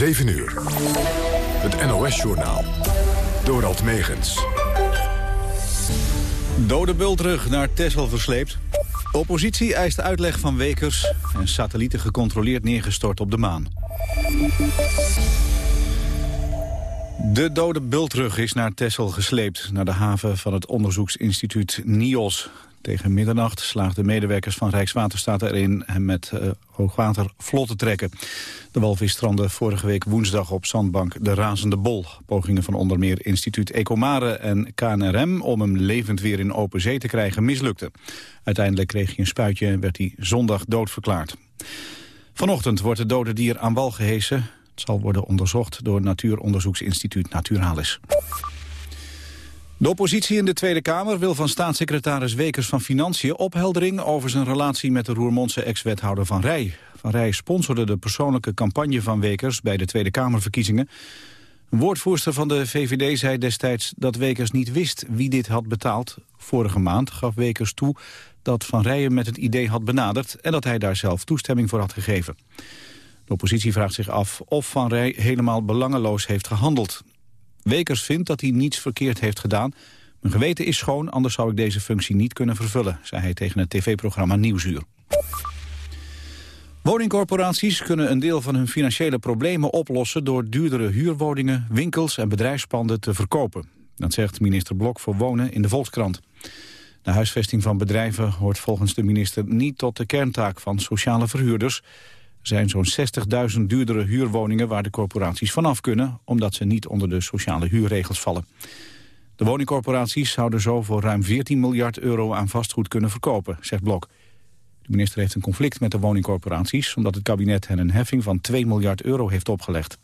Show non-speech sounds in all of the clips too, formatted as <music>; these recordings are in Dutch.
7 uur. Het NOS-journaal. Dorald Megens. Dode bul terug naar Texel versleept. oppositie eist uitleg van Wekers... en satellieten gecontroleerd neergestort op de maan. De dode bultrug is naar Texel gesleept... naar de haven van het onderzoeksinstituut NIOS. Tegen middernacht slaagden medewerkers van Rijkswaterstaat erin... hem met uh, hoogwater vlot te trekken. De walvis strandde vorige week woensdag op zandbank De Razende Bol. Pogingen van onder meer instituut Ecomare en KNRM... om hem levend weer in open zee te krijgen mislukten. Uiteindelijk kreeg hij een spuitje en werd hij zondag doodverklaard. Vanochtend wordt het dode dier aan wal gehesen. Het zal worden onderzocht door Natuuronderzoeksinstituut Naturalis. De oppositie in de Tweede Kamer wil van staatssecretaris Wekers van Financiën opheldering over zijn relatie met de Roermondse ex-wethouder Van Rij. Van Rij sponsorde de persoonlijke campagne van Wekers bij de Tweede Kamerverkiezingen. Een woordvoerster van de VVD zei destijds dat Wekers niet wist wie dit had betaald. Vorige maand gaf Wekers toe dat Van Rijen met het idee had benaderd en dat hij daar zelf toestemming voor had gegeven. De oppositie vraagt zich af of Van Rij helemaal belangeloos heeft gehandeld. Wekers vindt dat hij niets verkeerd heeft gedaan. Mijn geweten is schoon, anders zou ik deze functie niet kunnen vervullen, zei hij tegen het tv-programma Nieuwsuur. Woningcorporaties kunnen een deel van hun financiële problemen oplossen door duurdere huurwoningen, winkels en bedrijfspanden te verkopen. Dat zegt minister Blok voor Wonen in de Volkskrant. De huisvesting van bedrijven hoort volgens de minister niet tot de kerntaak van sociale verhuurders. Er zijn zo'n 60.000 duurdere huurwoningen waar de corporaties vanaf kunnen... omdat ze niet onder de sociale huurregels vallen. De woningcorporaties zouden zo voor ruim 14 miljard euro aan vastgoed kunnen verkopen, zegt Blok. De minister heeft een conflict met de woningcorporaties... omdat het kabinet hen een heffing van 2 miljard euro heeft opgelegd.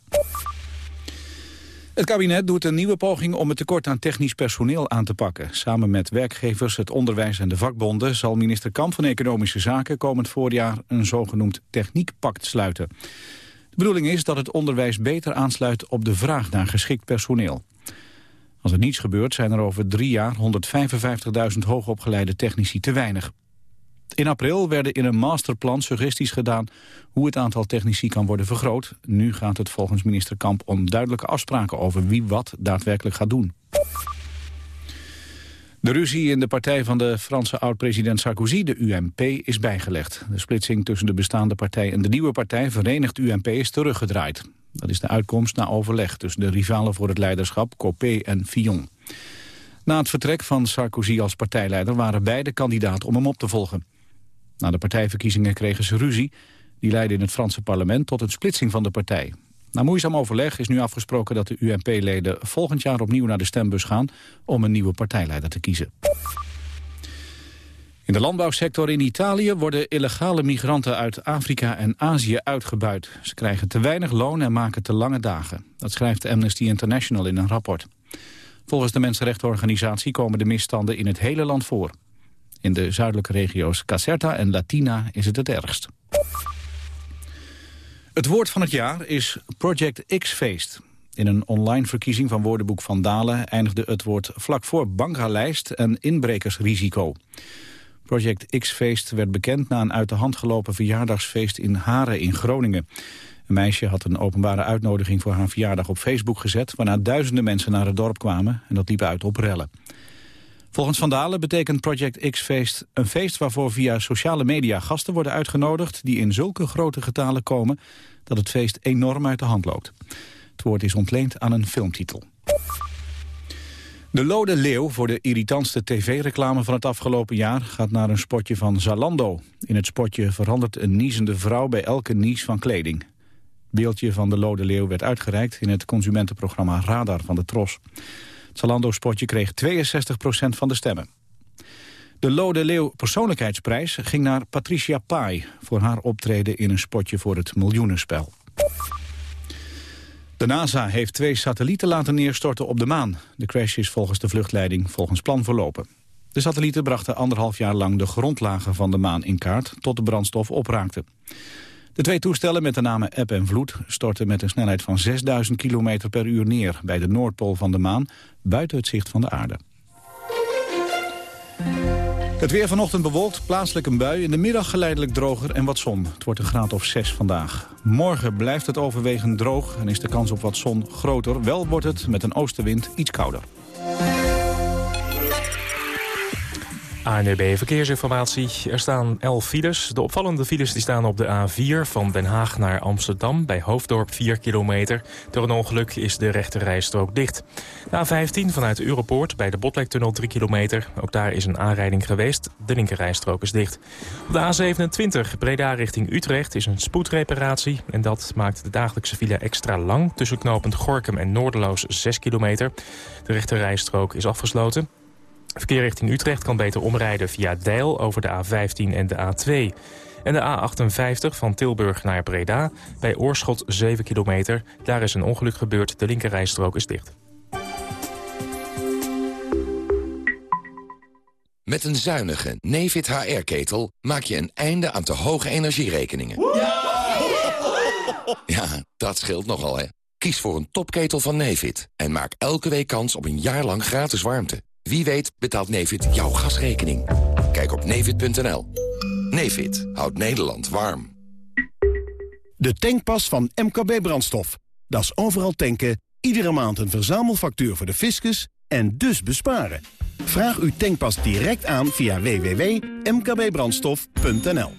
Het kabinet doet een nieuwe poging om het tekort aan technisch personeel aan te pakken. Samen met werkgevers, het onderwijs en de vakbonden... zal minister Kamp van Economische Zaken komend voorjaar... een zogenoemd techniekpact sluiten. De bedoeling is dat het onderwijs beter aansluit op de vraag naar geschikt personeel. Als er niets gebeurt zijn er over drie jaar 155.000 hoogopgeleide technici te weinig. In april werden in een masterplan suggesties gedaan hoe het aantal technici kan worden vergroot. Nu gaat het volgens minister Kamp om duidelijke afspraken over wie wat daadwerkelijk gaat doen. De ruzie in de partij van de Franse oud-president Sarkozy, de UMP, is bijgelegd. De splitsing tussen de bestaande partij en de nieuwe partij, Verenigd UMP, is teruggedraaid. Dat is de uitkomst na overleg tussen de rivalen voor het leiderschap, Copé en Fillon. Na het vertrek van Sarkozy als partijleider waren beide kandidaat om hem op te volgen. Na de partijverkiezingen kregen ze ruzie. Die leidde in het Franse parlement tot een splitsing van de partij. Na moeizaam overleg is nu afgesproken dat de UMP-leden volgend jaar opnieuw naar de stembus gaan om een nieuwe partijleider te kiezen. In de landbouwsector in Italië worden illegale migranten uit Afrika en Azië uitgebuit. Ze krijgen te weinig loon en maken te lange dagen. Dat schrijft Amnesty International in een rapport. Volgens de mensenrechtenorganisatie komen de misstanden in het hele land voor. In de zuidelijke regio's Caserta en Latina is het het ergst. Het woord van het jaar is Project X-feest. In een online verkiezing van woordenboek Van Dalen eindigde het woord vlak voor bankalijst en inbrekersrisico. Project X-feest werd bekend na een uit de hand gelopen verjaardagsfeest in Haren in Groningen. Een meisje had een openbare uitnodiging voor haar verjaardag op Facebook gezet... waarna duizenden mensen naar het dorp kwamen en dat liep uit op rellen. Volgens Van Dalen betekent Project X-feest een feest waarvoor via sociale media gasten worden uitgenodigd die in zulke grote getalen komen dat het feest enorm uit de hand loopt. Het woord is ontleend aan een filmtitel. De Lode Leeuw voor de irritantste tv-reclame van het afgelopen jaar gaat naar een spotje van Zalando. In het spotje verandert een niezende vrouw bij elke nies van kleding. beeldje van de Lode Leeuw werd uitgereikt in het consumentenprogramma Radar van de Tros. Zalando-spotje kreeg 62% van de stemmen. De Lode Leeuw persoonlijkheidsprijs ging naar Patricia Pai... voor haar optreden in een spotje voor het miljoenenspel. De NASA heeft twee satellieten laten neerstorten op de maan. De crash is volgens de vluchtleiding volgens plan verlopen. De satellieten brachten anderhalf jaar lang de grondlagen van de maan in kaart... tot de brandstof opraakte. De twee toestellen met de namen Eb en Vloed stortten met een snelheid van 6000 km per uur neer bij de Noordpool van de maan, buiten het zicht van de aarde. Het weer vanochtend bewolkt, plaatselijk een bui. In de middag geleidelijk droger en wat zon. Het wordt een graad of 6 vandaag. Morgen blijft het overwegend droog en is de kans op wat zon groter. Wel wordt het met een oostenwind iets kouder. ANUB Verkeersinformatie. Er staan 11 files. De opvallende files die staan op de A4 van Den Haag naar Amsterdam... bij Hoofddorp 4 kilometer. Door een ongeluk is de rechterrijstrook dicht. De A15 vanuit Europoort bij de Botlektunnel 3 kilometer. Ook daar is een aanrijding geweest. De linkerrijstrook is dicht. Op de A27 Breda richting Utrecht is een spoedreparatie... en dat maakt de dagelijkse file extra lang... tussen knooppunt Gorkum en Noorderloos 6 kilometer. De rechterrijstrook is afgesloten. Verkeer richting Utrecht kan beter omrijden via Deil over de A15 en de A2. En de A58 van Tilburg naar Breda, bij Oorschot 7 kilometer. Daar is een ongeluk gebeurd, de linkerrijstrook is dicht. Met een zuinige Nefit HR-ketel maak je een einde aan te hoge energierekeningen. Ja, dat scheelt nogal, hè. Kies voor een topketel van Nefit en maak elke week kans op een jaar lang gratis warmte. Wie weet betaalt Nevid jouw gasrekening. Kijk op nevid.nl. Nevid houdt Nederland warm. De tankpas van MKB Brandstof. Dat is overal tanken, iedere maand een verzamelfactuur voor de fiscus en dus besparen. Vraag uw tankpas direct aan via www.mkbbrandstof.nl.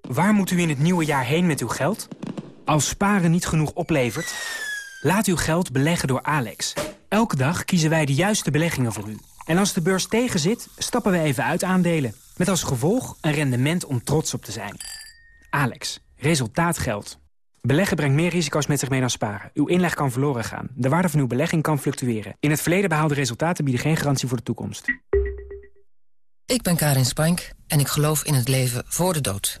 Waar moet u in het nieuwe jaar heen met uw geld? Als sparen niet genoeg oplevert, laat uw geld beleggen door Alex... Elke dag kiezen wij de juiste beleggingen voor u. En als de beurs tegenzit, stappen we even uit aandelen. Met als gevolg een rendement om trots op te zijn. Alex, resultaat geldt. Beleggen brengt meer risico's met zich mee dan sparen. Uw inleg kan verloren gaan. De waarde van uw belegging kan fluctueren. In het verleden behaalde resultaten bieden geen garantie voor de toekomst. Ik ben Karin Spank en ik geloof in het leven voor de dood.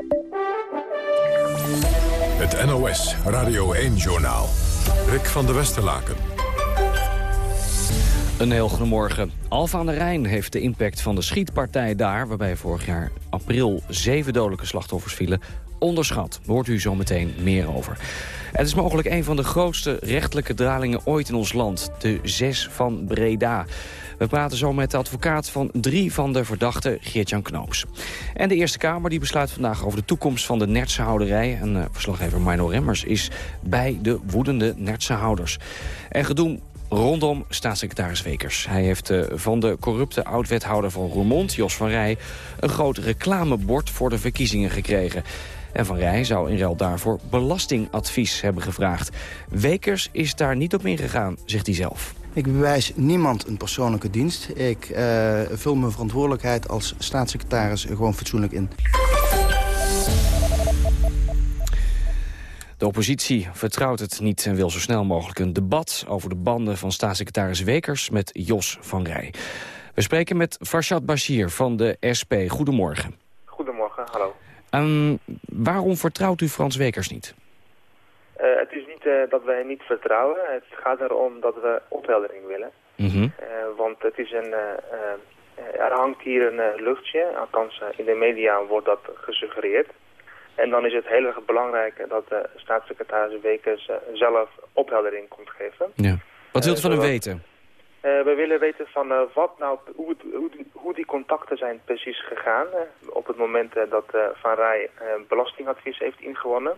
Het NOS Radio 1-journaal. Rick van der Westerlaken. Een heel goedemorgen. Alfa aan de Rijn heeft de impact van de schietpartij daar... waarbij vorig jaar april zeven dodelijke slachtoffers vielen... onderschat. Daar hoort u zo meteen meer over. Het is mogelijk een van de grootste rechtelijke dralingen ooit in ons land. De zes van Breda. We praten zo met de advocaat van drie van de verdachten, Geert-Jan Knoops. En de Eerste Kamer die besluit vandaag over de toekomst van de Nertse houderij. En uh, verslaggever Mino Remmers is bij de woedende Nertse houders. En gedoe rondom staatssecretaris Wekers. Hij heeft uh, van de corrupte oud-wethouder van Roermond, Jos van Rij... een groot reclamebord voor de verkiezingen gekregen. En Van Rij zou in ruil daarvoor belastingadvies hebben gevraagd. Wekers is daar niet op ingegaan, zegt hij zelf. Ik bewijs niemand een persoonlijke dienst. Ik uh, vul mijn verantwoordelijkheid als staatssecretaris gewoon fatsoenlijk in. De oppositie vertrouwt het niet en wil zo snel mogelijk een debat... over de banden van staatssecretaris Wekers met Jos van Rij. We spreken met Farshad Bashir van de SP. Goedemorgen. Goedemorgen, hallo. Um, waarom vertrouwt u Frans Wekers niet? Uh, het is niet uh, dat wij niet vertrouwen. Het gaat erom dat we opheldering willen. Mm -hmm. uh, want het is een, er hangt hier een luchtje. Althans, in de media wordt dat gesuggereerd. En dan is het heel erg belangrijk dat de staatssecretaris Wekers zelf opheldering komt geven. Ja. Wat wilt u van hem weten? Uh, we willen weten van uh, wat nou, hoe, hoe, die, hoe, die, contacten zijn precies gegaan. Uh, op het moment dat Van Rij belastingadvies heeft ingewonnen.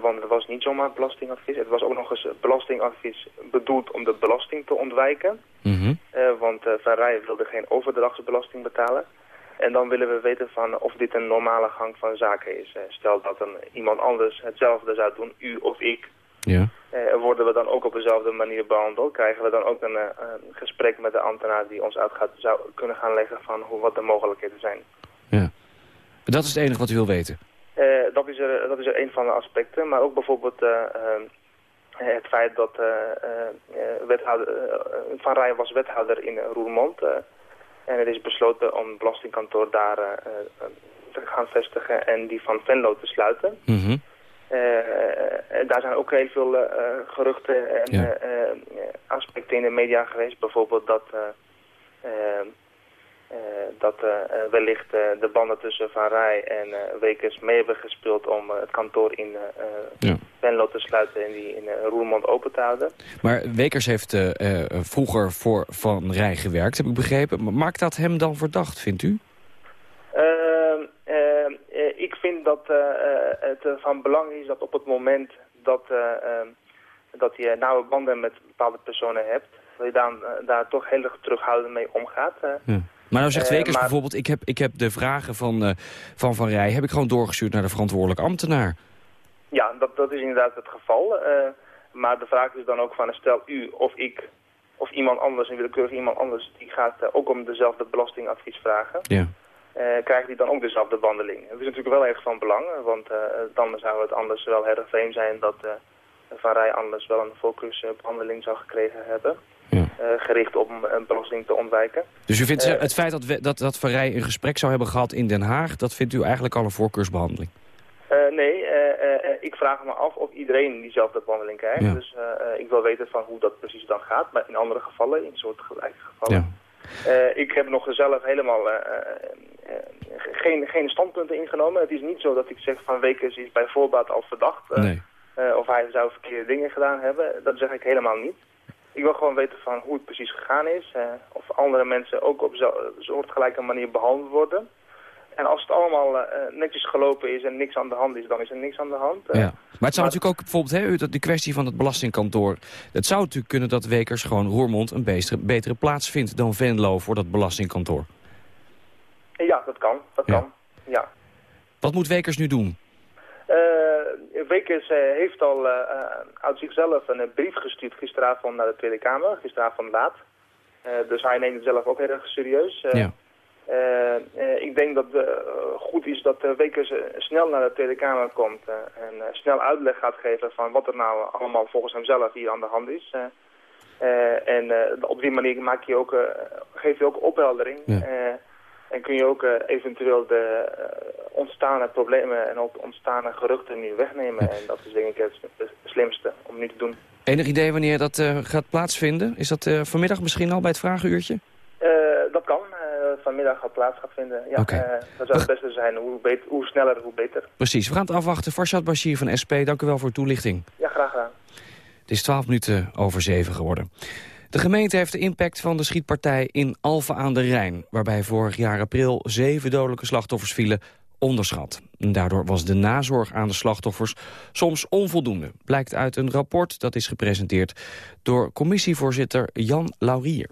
Want het was niet zomaar belastingadvies. Het was ook nog eens belastingadvies bedoeld om de belasting te ontwijken. Mm -hmm. want Van Rij wilde geen overdrachtsbelasting betalen. En dan willen we weten van of dit een normale gang van zaken is. stel dat een, iemand anders hetzelfde zou doen, u of ik... Ja. Uh, worden we dan ook op dezelfde manier behandeld? Krijgen we dan ook een, uh, een gesprek met de ambtenaar die ons uit gaat, zou kunnen gaan leggen van hoe, wat de mogelijkheden zijn? Ja. Dat is het enige wat u wil weten? Uh, dat, is er, dat is er een van de aspecten, maar ook bijvoorbeeld het feit dat wethouder, Van Rij was wethouder in Roermond. En er is besloten om het belastingkantoor daar te gaan vestigen en die van Venlo te sluiten. Mhm. daar zijn ook heel veel geruchten en aspecten in de media geweest. Bijvoorbeeld dat eh, dat eh, eh, wellicht de banden tussen Van Rij en Wekers mee hebben gespeeld om het kantoor in ja. Venlo te sluiten en die in Roermond open te houden. Maar Wekers heeft vroeger voor Van Rij gewerkt, heb ik begrepen. Maakt dat hem dan verdacht, vindt u? Ehm, ehm, ik vind dat het van belang is dat op het moment dat, ehm, dat je nauwe banden met bepaalde personen hebt, dat je dan, daar toch heel erg terughoudend mee omgaat. Ja. Maar nou zegt eh, Wekers bijvoorbeeld, ik heb, ik heb de vragen van, uh, van Van Rij... heb ik gewoon doorgestuurd naar de verantwoordelijk ambtenaar. Ja, dat, dat is inderdaad het geval. Uh, maar de vraag is dan ook van, stel u of ik of iemand anders, een willekeurig iemand anders... die gaat ook om dezelfde belastingadvies vragen... Ja. krijgt die dan ook dezelfde behandeling. Dat is natuurlijk wel erg van belang, want dan zou het anders wel erg vreemd zijn... dat Van Rij anders wel een voorkeursbehandeling zou gekregen hebben... Ja. Eh, gericht op een belasting te ontwijken. Dus u vindt eh, het feit dat, we, dat, dat Van Rij een gesprek zou hebben gehad in Den Haag... dat vindt u eigenlijk al een voorkeursbehandeling? Uh, nee, ik vraag me af of iedereen diezelfde behandeling krijgt. Dus ik wil weten van hoe dat precies dan gaat. Maar in andere gevallen, in soortgelijke gevallen. Ja. ik heb nog zelf helemaal geen, geen standpunten ingenomen. Het is niet zo dat ik zeg van Wekers is bij voorbaat al verdacht. Nee. of hij zou verkeerde dingen gedaan hebben. Dat zeg ik helemaal niet. Ik wil gewoon weten van hoe het precies gegaan is. Eh, of andere mensen ook op zo'n soortgelijke manier behandeld worden. En als het allemaal uh, netjes gelopen is en niks aan de hand is, dan is er niks aan de hand. Uh, ja. Maar het zou natuurlijk ook bijvoorbeeld, hè, dat de kwestie van het belastingkantoor... het zou natuurlijk kunnen dat Wekers gewoon Roermond een betere, betere plaats vindt dan Venlo voor dat belastingkantoor. Ja, dat kan. Dat kan. Ja. Wat moet Wekers nu doen? Wekers heeft al uh, uit zichzelf een brief gestuurd gisteravond naar de Tweede Kamer, gisteravond laat. dus hij neemt het zelf ook heel erg serieus. ja. ik denk dat het goed is dat Wekers snel naar de Tweede Kamer komt en snel uitleg gaat geven van wat er nou allemaal volgens hemzelf hier aan de hand is. en op die manier maak je ook, geef je ook opheldering. En kun je ook uh, eventueel de uh, ontstaande problemen en ook ontstaande geruchten nu wegnemen. En dat is denk ik het, slimste om nu te doen. Enig idee wanneer dat uh, gaat plaatsvinden? Is dat vanmiddag misschien al bij het vragenuurtje? dat kan. vanmiddag gaat plaats gaan vinden. Ja, dat zou het beste zijn. Hoe, beter, hoe sneller, hoe beter. Precies. We gaan het afwachten. Farshad Bashir van SP, dank u wel voor de toelichting. Ja, graag gedaan. Het is 12 minuten over 7 geworden. De gemeente heeft de impact van de schietpartij in Alphen aan de Rijn... waarbij vorig jaar april zeven dodelijke slachtoffers vielen, onderschat. Daardoor was de nazorg aan de slachtoffers soms onvoldoende... blijkt uit een rapport dat is gepresenteerd door commissievoorzitter Jan Laurier.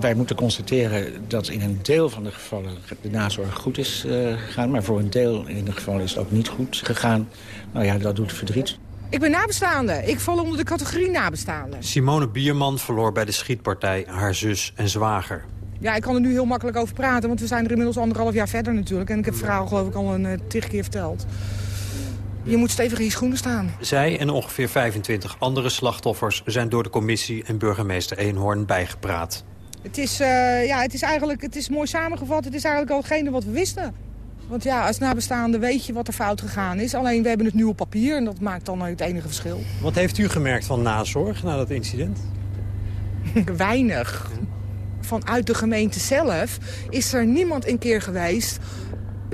Wij moeten constateren dat in een deel van de gevallen de nazorg goed is uh, gegaan. Maar voor een deel in de gevallen is het ook niet goed gegaan. Nou ja, dat doet verdriet. Ik ben nabestaande. Ik val onder de categorie nabestaande. Simone Bierman verloor bij de schietpartij haar zus en zwager. Ja, ik kan er nu heel makkelijk over praten, want we zijn er inmiddels anderhalf jaar verder natuurlijk. En ik heb het verhaal geloof ik al een uh, tig keer verteld. Je moet stevig in je schoenen staan. Zij en ongeveer 25 andere slachtoffers zijn door de commissie en burgemeester Eenhoorn bijgepraat. Het is, uh, ja, het is eigenlijk het is mooi samengevat. Het is eigenlijk algene wat we wisten. Want ja, als nabestaande weet je wat er fout gegaan is. Alleen we hebben het nu op papier en dat maakt dan het enige verschil. Wat heeft u gemerkt van nazorg na dat incident? <laughs> Weinig. Vanuit de gemeente zelf is er niemand een keer geweest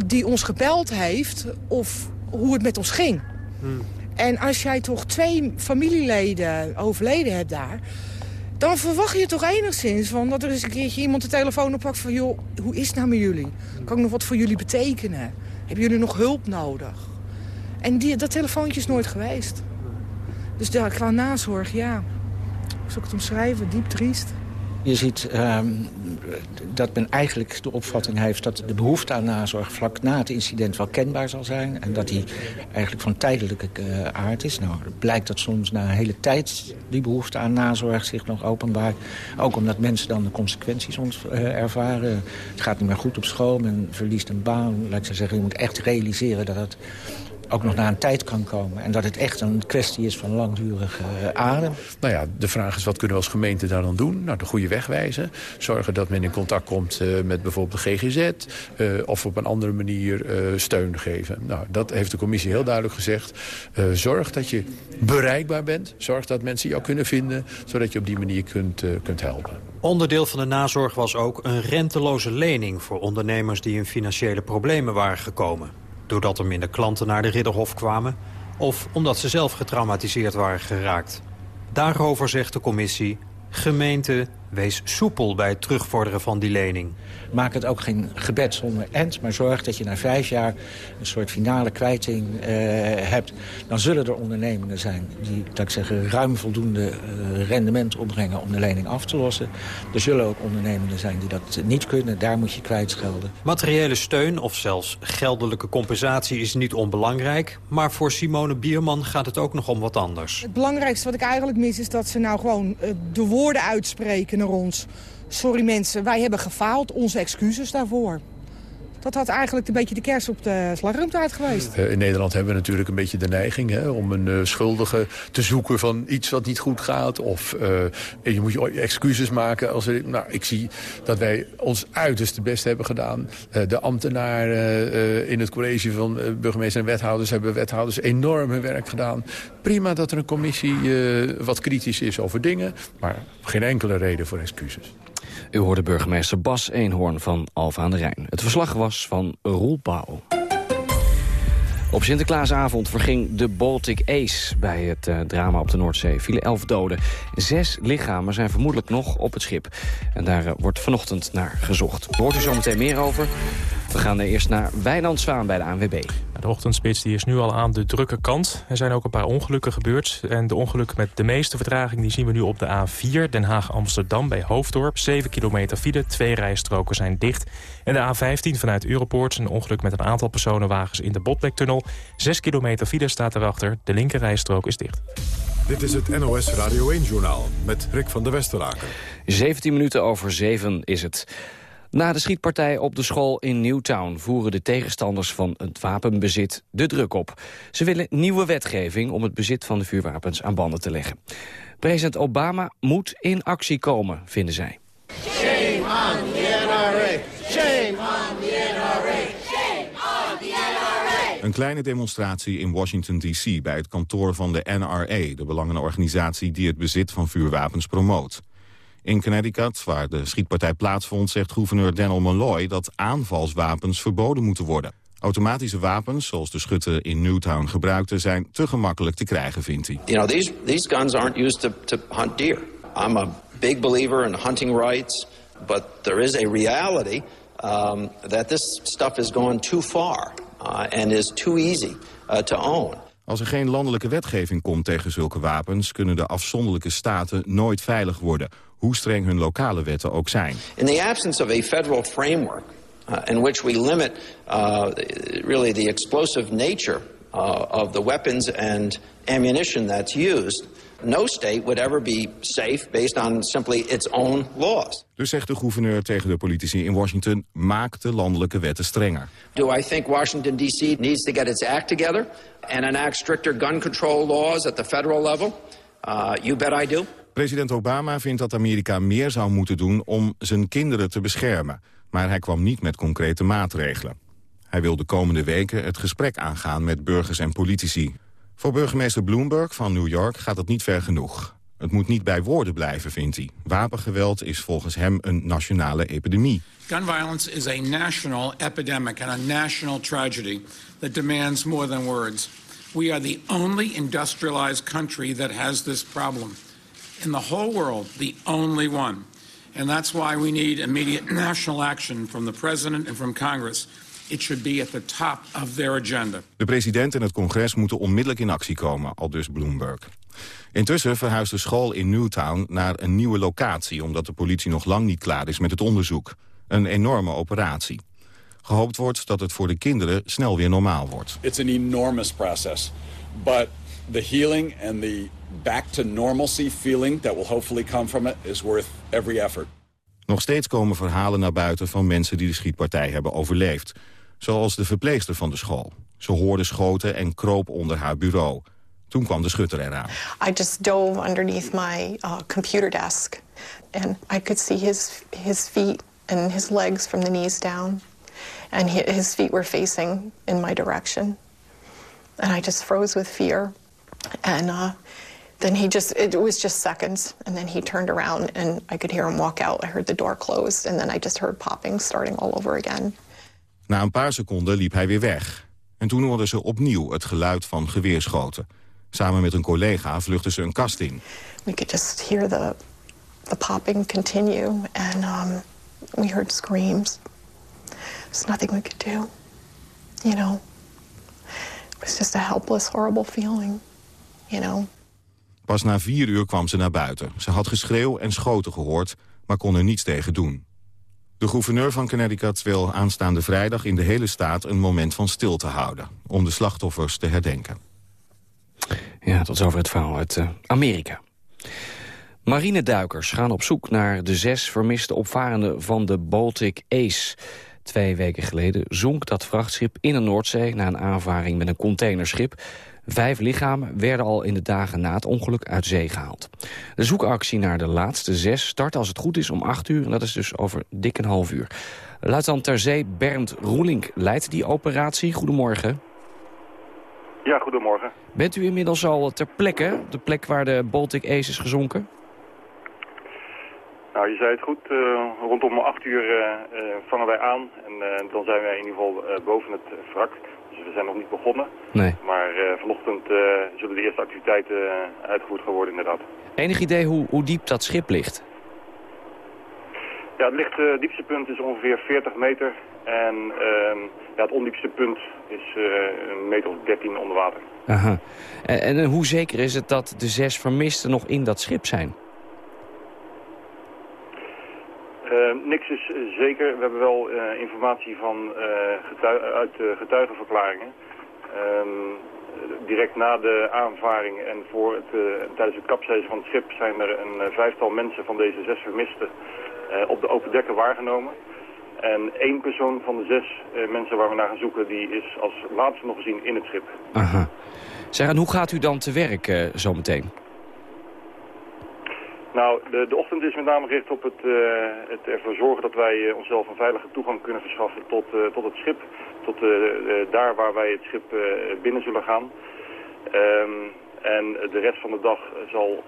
die ons gebeld heeft of hoe het met ons ging. Hmm. En als jij toch twee familieleden overleden hebt daar dan verwacht je toch enigszins van dat er eens een keertje iemand de telefoon oppakt van... joh, hoe is het nou met jullie? Kan ik nog wat voor jullie betekenen? Hebben jullie nog hulp nodig? En die, dat telefoontje is nooit geweest. Dus daar, qua nazorg, ja. Hoe zou ik het omschrijven? Diep triest. Je ziet ehm, dat men eigenlijk de opvatting heeft dat de behoefte aan nazorg vlak na het incident wel kenbaar zal zijn. En dat die eigenlijk van tijdelijke uh, aard is. Nou, het blijkt dat soms na een hele tijd die behoefte aan nazorg zich nog openbaart. Ook omdat mensen dan de consequenties uh, ervaren. Het gaat niet meer goed op school, men verliest een baan. Laat ik zeggen, je moet echt realiseren dat het ook nog na een tijd kan komen. En dat het echt een kwestie is van langdurige uh, adem. Nou ja, de vraag is wat kunnen we als gemeente daar dan doen? Nou, de goede weg wijzen. Zorgen dat men in contact komt uh, met bijvoorbeeld de GGZ. Uh, of op een andere manier steun geven. Nou, dat heeft de commissie heel duidelijk gezegd. zorg dat je bereikbaar bent. Zorg dat mensen jou kunnen vinden. Zodat je op die manier kunt, kunt helpen. Onderdeel van de nazorg was ook een renteloze lening... voor ondernemers die in financiële problemen waren gekomen. Doordat er minder klanten naar de Ridderhof kwamen... of omdat ze zelf getraumatiseerd waren geraakt. Daarover zegt de commissie... gemeente, wees soepel bij het terugvorderen van die lening. Maak het ook geen gebed zonder end, maar zorg dat je na vijf jaar een soort finale kwijting uh, hebt. Dan zullen er ondernemingen zijn die, dat ik zeggen, ruim voldoende uh, rendement opbrengen om de lening af te lossen. Er zullen ook ondernemingen zijn die dat niet kunnen, daar moet je kwijtschelden. Materiële steun of zelfs geldelijke compensatie is niet onbelangrijk, maar voor Simone Bierman gaat het ook nog om wat anders. Het belangrijkste wat ik eigenlijk mis is dat ze nou gewoon uh, de woorden uitspreken sorry mensen, wij hebben gefaald, onze excuses daarvoor. Dat had eigenlijk een beetje de kers op de slagruimte geweest. Uh, in Nederland hebben we natuurlijk een beetje de neiging hè, om een uh, schuldige te zoeken van iets wat niet goed gaat. Of uh, je moet je excuses maken. Als nou, ik zie dat wij ons uiterste best hebben gedaan. de ambtenaren in het college van burgemeester en wethouders hebben wethouders enorm hun werk gedaan. Prima dat er een commissie wat kritisch is over dingen, maar geen enkele reden voor excuses. U hoorde burgemeester Bas Eenhoorn van Alfa aan de Rijn. Het verslag was van Roel Pauw. Op Sinterklaasavond verging de Baltic Ace bij het uh, drama op de Noordzee. Vielen elf doden. Zes lichamen zijn vermoedelijk nog op het schip. En daar uh, wordt vanochtend naar gezocht. Hoort u zometeen meer over? We gaan eerst naar Wijnand Zwaan bij de ANWB. De ochtendspits die is nu al aan de drukke kant. Er zijn ook een paar ongelukken gebeurd. En de ongeluk met de meeste vertraging die zien we nu op de A4... Den Haag-Amsterdam bij Hoofddorp. 7 kilometer file, twee rijstroken zijn dicht. En de A15 vanuit Europoort. Een ongeluk met een aantal personenwagens in de Botlektunnel. 6 kilometer file staat erachter. De linkerrijstrook is dicht. Dit is het NOS Radio 1-journaal met Rick van der Westerlaken. 17 minuten over 7 is het. Na de schietpartij op de school in Newtown voeren de tegenstanders van het wapenbezit de druk op. Ze willen nieuwe wetgeving om het bezit van de vuurwapens aan banden te leggen. President Obama moet in actie komen, vinden zij. Shame on the NRA! Shame on the NRA! Shame on the NRA! Een kleine demonstratie in Washington D.C. bij het kantoor van de NRA... de belangenorganisatie die het bezit van vuurwapens promoot. In Connecticut, waar de schietpartij plaatsvond, zegt gouverneur Daniel Malloy dat aanvalswapens verboden moeten worden. Automatische wapens, zoals de schutter in Newtown gebruikte, zijn te gemakkelijk te krijgen, vindt hij. You know, these, these guns aren't used to, to hunt deer. I'm a big believer in hunting rights, but there is a reality um, that this stuff is going too far uh, and is too easy uh, to own. Als er geen landelijke wetgeving komt tegen zulke wapens... kunnen de afzonderlijke staten nooit veilig worden hoe streng hun lokale wetten ook zijn. In the absence of a federal framework uh, in which we limit uh, really the explosive nature uh, of the weapons and ammunition that's used, no state would ever be safe based on simply its own laws. Dus zegt de gouverneur tegen de politici in Washington, maak de landelijke wetten strenger. Do I think Washington D.C. needs to get its act together and enact stricter gun control laws at the federal level? Uh, you bet I do. President Obama vindt dat Amerika meer zou moeten doen om zijn kinderen te beschermen. Maar hij kwam niet met concrete maatregelen. Hij wil de komende weken het gesprek aangaan met burgers en politici. Voor burgemeester Bloomberg van New York gaat het niet ver genoeg. Het moet niet bij woorden blijven, vindt hij. Wapengeweld is volgens hem een nationale epidemie. Gun violence is a national epidemic and a national tragedy that demands more than words. We are the only industrialized country that has this problem in the whole world, the only one. And that's why we need immediate <clears throat> national action from the president and from Congress. It should be at the top of their agenda. De president en het congres moeten onmiddellijk in actie komen, al dus Bloomberg. Intussen verhuist de school in Newtown naar een nieuwe locatie... omdat de politie nog lang niet klaar is met het onderzoek. Een enorme operatie. Gehoopt wordt dat het voor de kinderen snel weer normaal wordt. It's an enormous process. But the healing and the back to normalcy feeling that will hopefully come from it is worth every effort. Nog steeds komen verhalen naar buiten van mensen die de schietpartij hebben overleefd. Zoals de verpleegster van de school. Ze hoorde schoten en kroop onder haar bureau. Toen kwam de schutter eraan. I just dove underneath my uh, computer desk. And I could see his, his feet and his legs from the knees down. And his feet were facing in my direction. And I just froze with fear. And uh, then he just, it was just seconds. And then he turned around and I could hear him walk out. I heard the door close And then I just heard popping starting all over again. Na een paar seconden liep hij weer weg. En toen hoorden ze opnieuw het geluid van geweerschoten. Samen met een collega vluchtten ze een kast in. We could just hear the, the popping continue. And um, we heard screams. There's nothing we could do. You know, it was just a helpless, horrible feeling. You know. Pas na vier uur kwam ze naar buiten. Ze had geschreeuw en schoten gehoord, maar kon er niets tegen doen. De gouverneur van Connecticut wil aanstaande vrijdag in de hele staat een moment van stilte houden. Om de slachtoffers te herdenken. Ja, tot zover het verhaal uit uh, Amerika. Marineduikers gaan op zoek naar de zes vermiste opvarenden van de Baltic Ace. Twee weken geleden zonk dat vrachtschip in de Noordzee... na een aanvaring met een containerschip. Vijf lichamen werden al in de dagen na het ongeluk uit zee gehaald. De zoekactie naar de laatste zes start als het goed is om acht uur... en dat is dus over dik een half uur. Luitenant ter zee Bernd Roelink leidt die operatie. Goedemorgen. Ja, goedemorgen. Bent u inmiddels al ter plekke, de plek waar de Baltic Ace is gezonken? Nou, je zei het goed. Uh, rondom 8 uur uh, uh, vangen wij aan. En dan zijn wij in ieder geval boven het wrak. Dus we zijn nog niet begonnen. Nee. Maar vanochtend zullen de eerste activiteiten uitgevoerd gaan worden, inderdaad. Enig idee hoe, hoe diep dat schip ligt? Ja, het ligt, diepste punt is ongeveer 40 meter. En ehm, ja, het ondiepste punt is een meter of 13 onder water. Aha. En, en hoe zeker is het dat de zes vermisten nog in dat schip zijn? Uh, niks is zeker. We hebben wel uh, informatie van, uit getuigenverklaringen. Ehm, direct na de aanvaring en voor het, tijdens het kapseizen van het schip zijn er een vijftal mensen van deze zes vermisten op de open dekken waargenomen. En één persoon van de zes mensen waar we naar gaan zoeken, die is als laatste nog gezien in het schip. Aha. Zeg, en hoe gaat u dan te werk zometeen? Nou, de, de ochtend is met name gericht op het, uh, het ervoor zorgen dat wij uh, onszelf een veilige toegang kunnen verschaffen tot, uh, tot het schip. Tot daar waar wij het schip binnen zullen gaan. Um, en de rest van de dag zal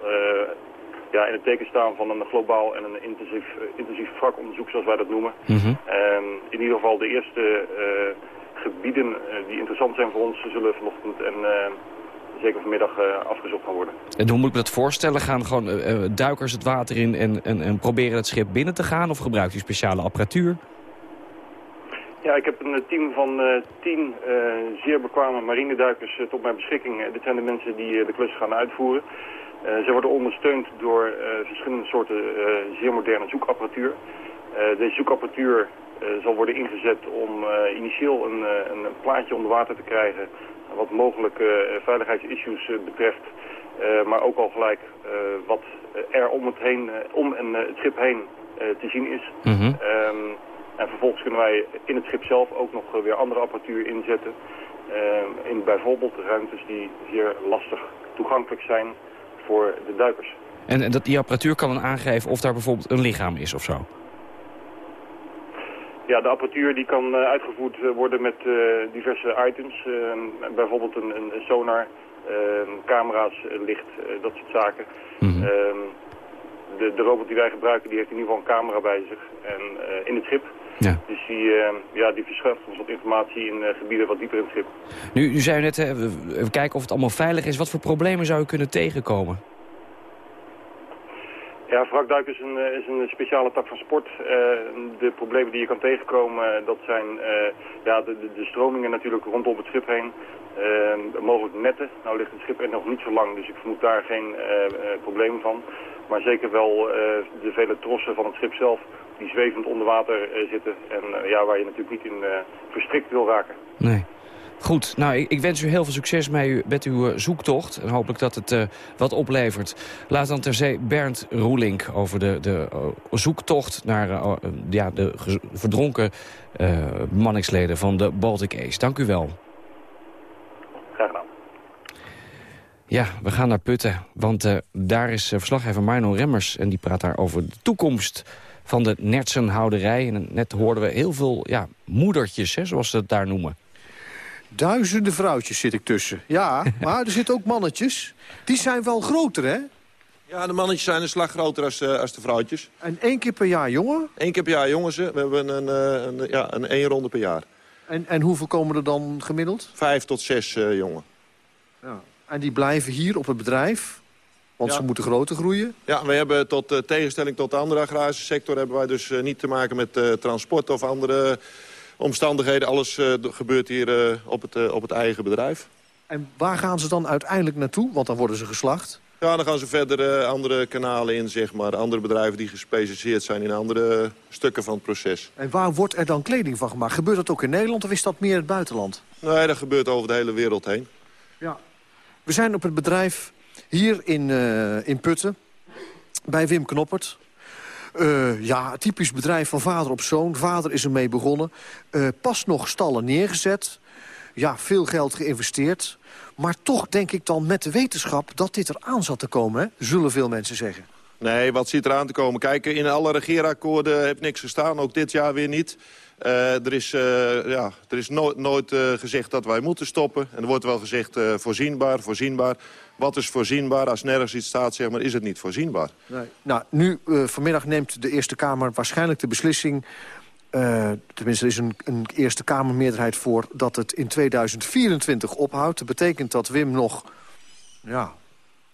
ja, in het teken staan van een globaal en een intensief, intensief wrakonderzoek, zoals wij dat noemen. Mm -hmm. um, in ieder geval de eerste gebieden die interessant zijn voor ons zullen vanochtend en zeker vanmiddag uh, afgezocht gaan worden. En hoe moet ik me dat voorstellen? Gaan gewoon uh, duikers het water in en, en, en, proberen het schip binnen te gaan? Of gebruikt u speciale apparatuur? Ja, ik heb een team van uh, tien zeer bekwame marineduikers tot mijn beschikking. dit zijn de mensen die de klus gaan uitvoeren. ze worden ondersteund door verschillende soorten zeer moderne zoekapparatuur. deze zoekapparatuur zal worden ingezet om initieel een, een plaatje onder water te krijgen wat mogelijke veiligheidsissues betreft. Uh, maar ook al gelijk wat er om, het heen, om en het schip heen te zien is. Mm -hmm. um, en vervolgens kunnen wij in het schip zelf ook nog weer andere apparatuur inzetten. in bijvoorbeeld ruimtes die zeer lastig toegankelijk zijn voor de duikers. En, en dat die apparatuur kan dan aangeven of daar bijvoorbeeld een lichaam is of zo? Ja, de apparatuur die kan uh, uitgevoerd worden met uh, diverse items. Uh, bijvoorbeeld een, een sonar, camera's, licht, dat soort zaken. Mm -hmm. de, de robot die wij gebruiken die heeft in ieder geval een camera bij zich en, in het schip. Ja. Dus die, ja, die verschaft ons wat informatie in gebieden wat dieper in het schip. Nu, u zei net, even kijken of het allemaal veilig is. Wat voor problemen zou u kunnen tegenkomen? Ja, wrakduiken is een, is een speciale tak van sport. Uh, de problemen die je kan tegenkomen, dat zijn ja, de, de, stromingen natuurlijk rondom het schip heen. Mogelijk netten. Nou ligt het schip er nog niet zo lang, dus ik vermoed daar geen probleem van. Maar zeker wel de vele trossen van het schip zelf, die zwevend onder water zitten. En ja, waar je natuurlijk niet in verstrikt wil raken. Nee. Goed, nou, ik, ik, wens u heel veel succes met, u, met uw uh, zoektocht. En hopelijk dat het uh, wat oplevert. Laat dan ter zee Bernd Roelink over de, de uh, zoektocht... naar ja, de verdronken bemanningsleden van de Baltic Ace. Dank u wel. Ja, we gaan naar Putten, want daar is verslaggever Marno Remmers... en die praat daar over de toekomst van de nertsenhouderij. En net hoorden we heel veel ja, moedertjes, hè, zoals ze het daar noemen. Duizenden vrouwtjes zit ik tussen. Ja, <laughs> maar er zitten ook mannetjes. Die zijn wel groter, hè? Ja, de mannetjes zijn een slag groter als, uh, als de vrouwtjes. En één keer per jaar jongen? Eén keer per jaar jongen ze. We hebben een, een, ja, een één ronde per jaar. En, en hoeveel komen er dan gemiddeld? Vijf tot zes uh, jongen. Ja. En die blijven hier op het bedrijf? Want ja. ze moeten groter groeien? Ja, we hebben tot uh, tegenstelling tot de andere agrarische sector... hebben wij dus niet te maken met transport of andere omstandigheden. Alles gebeurt hier op, het, op het eigen bedrijf. En waar gaan ze dan uiteindelijk naartoe? Want dan worden ze geslacht. Ja, dan gaan ze verder andere kanalen in, zeg maar. Andere bedrijven die gespecialiseerd zijn in andere stukken van het proces. En waar wordt er dan kleding van gemaakt? Gebeurt dat ook in Nederland of is dat meer het buitenland? Nee, dat gebeurt over de hele wereld heen. Ja. We zijn op het bedrijf hier in, uh, in Putten, bij Wim Knoppert. Uh, ja, typisch bedrijf van vader op zoon. Vader is ermee begonnen. Uh, pas nog stallen neergezet. Ja, veel geld geïnvesteerd. Maar toch denk ik dan met de wetenschap dat dit eraan zat te komen, zullen veel mensen zeggen. Nee, wat zit eraan te komen? Kijk, in alle regeerakkoorden heeft niks gestaan, ook dit jaar weer niet. Uh, er is, uh, ja, er is no nooit uh, gezegd dat wij moeten stoppen. En er wordt wel gezegd voorzienbaar, voorzienbaar. Wat is voorzienbaar? Als nergens iets staat, zeg maar, is het niet voorzienbaar. Nee. Nou, nu, vanmiddag neemt de Eerste Kamer waarschijnlijk de beslissing... tenminste, er is een, een Eerste Kamermeerderheid voor... dat het in 2024 ophoudt. Dat betekent dat Wim nog ja,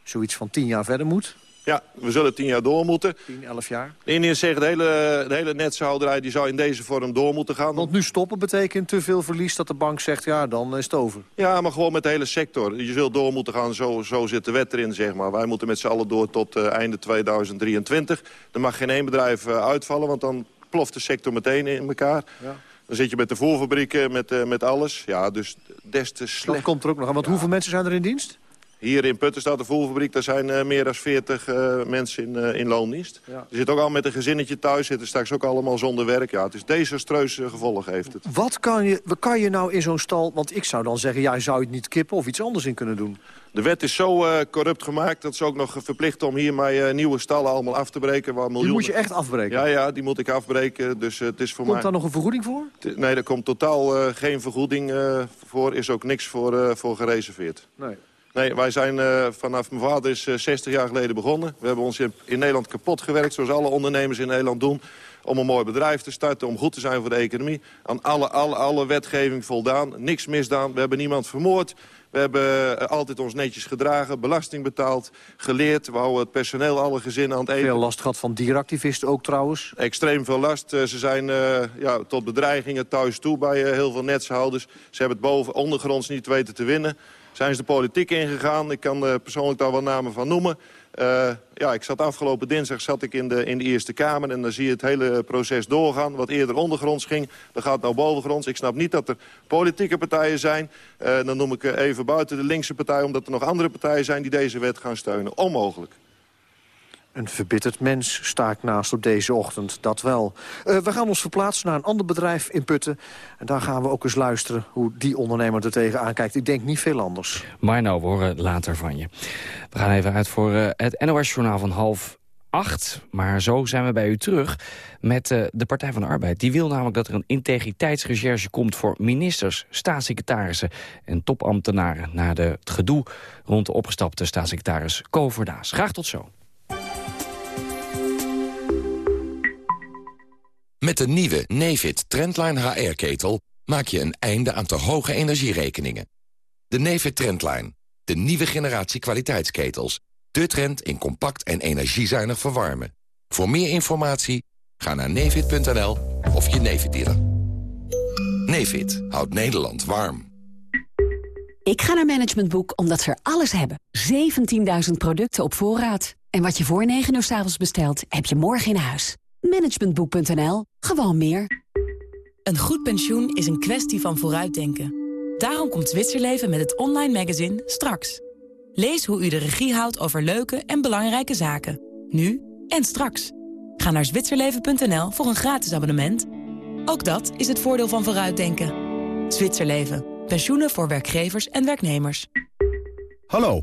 zoiets van tien jaar verder moet. Ja, we zullen tien jaar door moeten. 10, 11 jaar. De Indiërs zeggen, de hele, de hele netshouderij die zou in deze vorm door moeten gaan. Want nu stoppen betekent te veel verlies dat de bank zegt, ja, dan is het over. Ja, maar gewoon met de hele sector. Je zult door moeten gaan, zo, zo zit de wet erin, zeg maar. Wij moeten met z'n allen door tot uh, einde 2023. Er mag geen één bedrijf uh, uitvallen, want dan ploft de sector meteen in elkaar. Ja. Dan zit je met de voerfabrieken, met, uh, met alles. Ja, dus des te slecht. Dat komt er ook nog aan. Want ja. hoeveel mensen zijn er in dienst? Hier in Putten staat de voerfabriek, daar zijn uh, meer dan 40 uh, mensen in, uh, in loondienst. Ja. Er zit ook al met een gezinnetje thuis, zitten straks ook allemaal zonder werk. Ja, het is desastreuze gevolgen heeft het. Wat kan je, wat kan je nou in zo'n stal, want ik zou dan zeggen... ja, zou het niet kippen of iets anders in kunnen doen? De wet is zo uh, corrupt gemaakt dat ze ook nog verplicht om hier mijn uh, nieuwe stallen allemaal af te breken. Waar miljoenen... Die moet je echt afbreken? Ja, ja, die moet ik afbreken. Dus, uh, het is voor komt mij... daar nog een vergoeding voor? Nee, er komt totaal geen vergoeding voor. Is ook niks voor, voor gereserveerd. Nee. Nee, wij zijn uh, vanaf mijn vader is uh, 60 jaar geleden begonnen. We hebben ons in, in, Nederland kapot gewerkt, zoals alle ondernemers in Nederland doen. Om een mooi bedrijf te starten, om goed te zijn voor de economie. Aan alle, alle, alle wetgeving voldaan, niks misdaan. We hebben niemand vermoord. We hebben uh, altijd ons netjes gedragen, belasting betaald, geleerd. We houden het personeel, alle gezinnen aan het eten. Veel last gehad van dieractivisten ook trouwens? Extreem veel last. Ze zijn uh, ja, tot bedreigingen thuis toe bij heel veel netshouders. Ze hebben het boven ondergronds niet weten te winnen zijn ze de politiek ingegaan. Ik kan uh, persoonlijk daar wel namen van noemen. Uh, ja, ik zat afgelopen dinsdag zat ik in de, in de Eerste Kamer... en dan zie je het hele proces doorgaan. Wat eerder ondergronds ging, dat gaat nou bovengronds. Ik snap niet dat er politieke partijen zijn. Uh, dan noem ik even buiten de linkse partij... omdat er nog andere partijen zijn die deze wet gaan steunen. Onmogelijk. Een verbitterd mens sta ik naast op deze ochtend, dat wel. Uh, we gaan ons verplaatsen naar een ander bedrijf in Putten. En daar gaan we ook eens luisteren hoe die ondernemer er tegenaan kijkt. Ik denk niet veel anders. Maar nou, we horen later van je. We gaan even uit voor uh, het NOS-journaal van half acht. Maar zo zijn we bij u terug met uh, de Partij van de Arbeid. Die wil namelijk dat er een integriteitsrecherche komt voor ministers, staatssecretarissen en topambtenaren... na de, het gedoe rond de opgestapte staatssecretaris Koverdaas. Graag tot zo. Met de nieuwe Nefit Trendline HR-ketel maak je een einde aan te hoge energierekeningen. De Nefit Trendline, de nieuwe generatie kwaliteitsketels. De trend in compact en energiezuinig verwarmen. Voor meer informatie ga naar nefit.nl of je Nefit dealer. Nefit houdt Nederland warm. Ik ga naar Management Boek omdat ze er alles hebben. 17.000 producten op voorraad. En wat je voor 9 uur s avonds bestelt, heb je morgen in huis. Managementboek.nl. Gewoon meer. Een goed pensioen is een kwestie van vooruitdenken. Daarom komt Zwitserleven met het online magazine Straks. Lees hoe u de regie houdt over leuke en belangrijke zaken. Nu en straks. Ga naar zwitserleven.nl voor een gratis abonnement. Ook dat is het voordeel van vooruitdenken. Zwitserleven. Pensioenen voor werkgevers en werknemers. Hallo,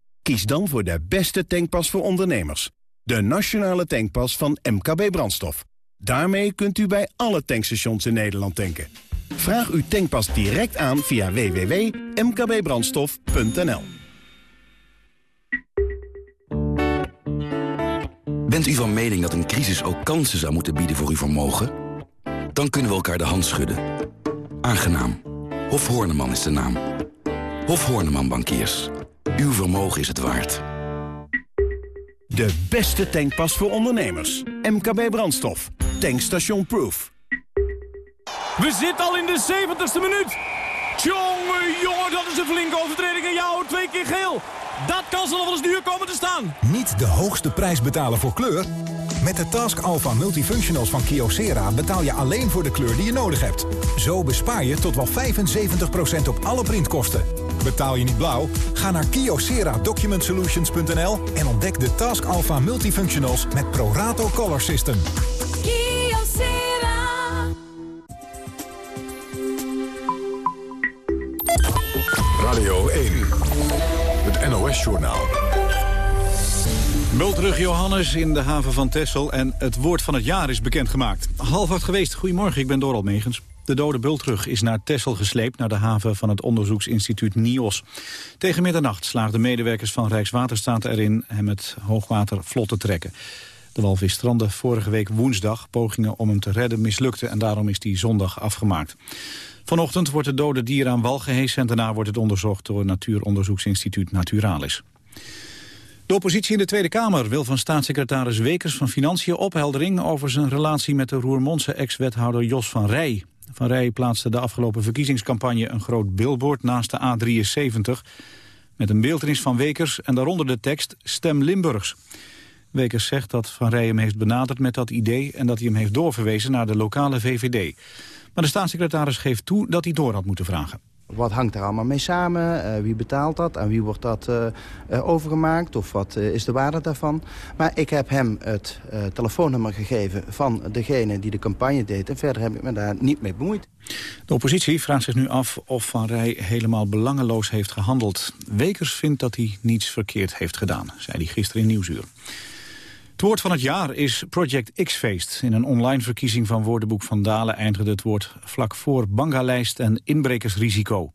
kies dan voor de beste tankpas voor ondernemers. De nationale tankpas van MKB Brandstof. Daarmee kunt u bij alle tankstations in Nederland tanken. Vraag uw tankpas direct aan via www.mkbbrandstof.nl. Bent u van mening dat een crisis ook kansen zou moeten bieden voor uw vermogen? Dan kunnen we elkaar de hand schudden. Aangenaam. Hof Horneman is de naam. Hof Horneman Bankiers. Uw vermogen is het waard. De beste tankpas voor ondernemers. MKB Brandstof. Tankstation Proof. We zitten al in de 70ste minuut. Tjonge, jongen, dat is een flinke overtreding. En jou, twee keer geel. Dat kan ze nog wel eens duur komen te staan. Niet de hoogste prijs betalen voor kleur? Met de Task Alpha Multifunctionals van Kyocera betaal je alleen voor de kleur die je nodig hebt. Zo bespaar je tot wel 75% op alle printkosten. Betaal je niet blauw? Ga naar kyocera-document-solutions.nl en ontdek de Task Alpha Multifunctionals met Prorato Color System. Radio 1, het NOS-journaal. Bultrug Johannes in de haven van Texel en het woord van het jaar is bekendgemaakt. Half acht geweest. Goedemorgen, ik ben Doral Megens. De dode bultrug is naar Texel gesleept, naar de haven van het onderzoeksinstituut NIOS. Tegen middernacht slaagden medewerkers van Rijkswaterstaat erin hem het hoogwater vlot te trekken. De walvis strandde vorige week woensdag. Pogingen om hem te redden mislukten en daarom is die zondag afgemaakt. Vanochtend wordt het dode dier aan wal gehesen... en daarna wordt het onderzocht door het Natuuronderzoeksinstituut Naturalis. De oppositie in de Tweede Kamer wil van staatssecretaris Wekers van Financiën opheldering over zijn relatie met de Roermondse ex-wethouder Jos van Rij. Van Rij plaatste de afgelopen verkiezingscampagne een groot billboard naast de A73 met een beeldenis van Wekers en daaronder de tekst Stem Limburgs. Wekers zegt dat Van Rij hem heeft benaderd met dat idee en dat hij hem heeft doorverwezen naar de lokale VVD. Maar de staatssecretaris geeft toe dat hij door had moeten vragen. Wat hangt er allemaal mee samen? Uh, wie betaalt dat? Aan wie wordt dat uh, uh, overgemaakt? Of wat is de waarde daarvan? Maar ik heb hem het telefoonnummer gegeven van degene die de campagne deed. En verder heb ik me daar niet mee bemoeid. De oppositie vraagt zich nu af of Van Rij helemaal belangeloos heeft gehandeld. Wekers vindt dat hij niets verkeerd heeft gedaan, zei hij gisteren in Nieuwsuur. Het woord van het jaar is Project X-feest. In een online verkiezing van Woordenboek van Dalen eindigde het woord vlak voor bangalijst en inbrekersrisico.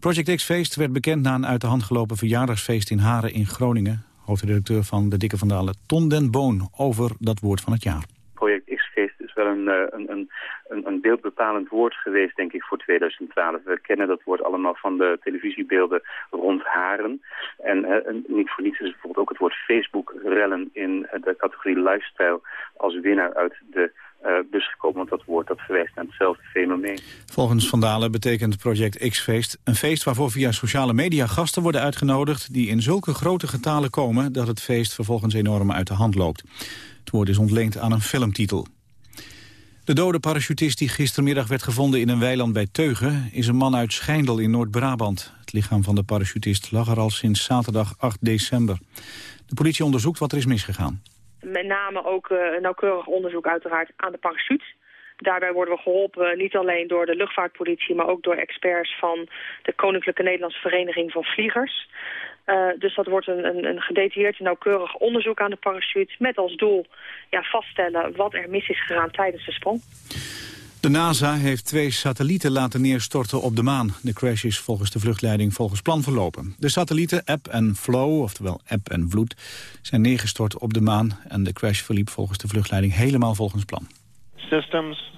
Project X-feest werd bekend na een uit de hand gelopen verjaardagsfeest in Haren in Groningen. Hoofdredacteur van de Dikke van Dalen, Ton den Boon, over dat woord van het jaar. Project X-feest is wel een, een, een een, een beeldbepalend woord geweest, denk ik, voor 2012. We kennen dat woord allemaal van de televisiebeelden rond Haren. En, uh, niet voor niets is bijvoorbeeld ook het woord Facebook-rellen in de categorie lifestyle als winnaar uit de uh, bus gekomen. Want dat woord dat verwijst naar hetzelfde fenomeen. Volgens Van Dalen betekent Project X-feest een feest waarvoor via sociale media gasten worden uitgenodigd die in zulke grote getalen komen dat het feest vervolgens enorm uit de hand loopt. Het woord is ontleend aan een filmtitel. De dode parachutist die gistermiddag werd gevonden in een weiland bij Teugen... is een man uit Schijndel in Noord-Brabant. Het lichaam van de parachutist lag er al sinds zaterdag 8 december. De politie onderzoekt wat er is misgegaan. Met name ook uh, nauwkeurig onderzoek uiteraard aan de parachute. Daarbij worden we geholpen niet alleen door de luchtvaartpolitie... maar ook door experts van de Koninklijke Nederlandse Vereniging van Vliegers. Uh, dus dat wordt een, een, een gedetailleerd en nauwkeurig onderzoek aan de parachute... met als doel ja, vaststellen wat er mis is gegaan tijdens de sprong. De NASA heeft twee satellieten laten neerstorten op de maan. De crash is volgens de vluchtleiding volgens plan verlopen. De satellieten App en Flow, oftewel App en Vloed, zijn neergestort op de maan... en de crash verliep volgens de vluchtleiding helemaal volgens plan. Systems,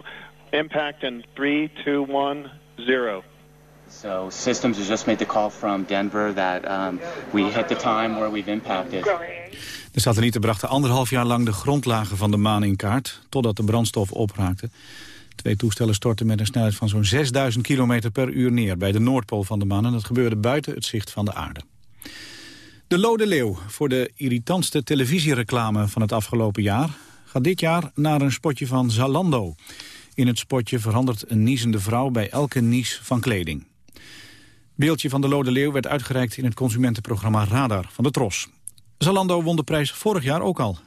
<laughs> impact in 3, 2, 1, 0. So systems has just made the call from Denver that um, we hit the time where we've impacted. De satellieten brachten anderhalf jaar lang de grondlagen van de maan in kaart, totdat de brandstof opraakte. Twee toestellen stortten met een snelheid van zo'n 6000 km per uur neer bij de Noordpool van de maan. En dat gebeurde buiten het zicht van de aarde. De Lode Leeuw voor de irritantste televisiereclame van het afgelopen jaar... gaat dit jaar naar een spotje van Zalando. In het spotje verandert een niezende vrouw bij elke nies van kleding. Beeldje van de Lode Leeuw werd uitgereikt in het consumentenprogramma Radar van de Tros. Zalando won de prijs vorig jaar ook al.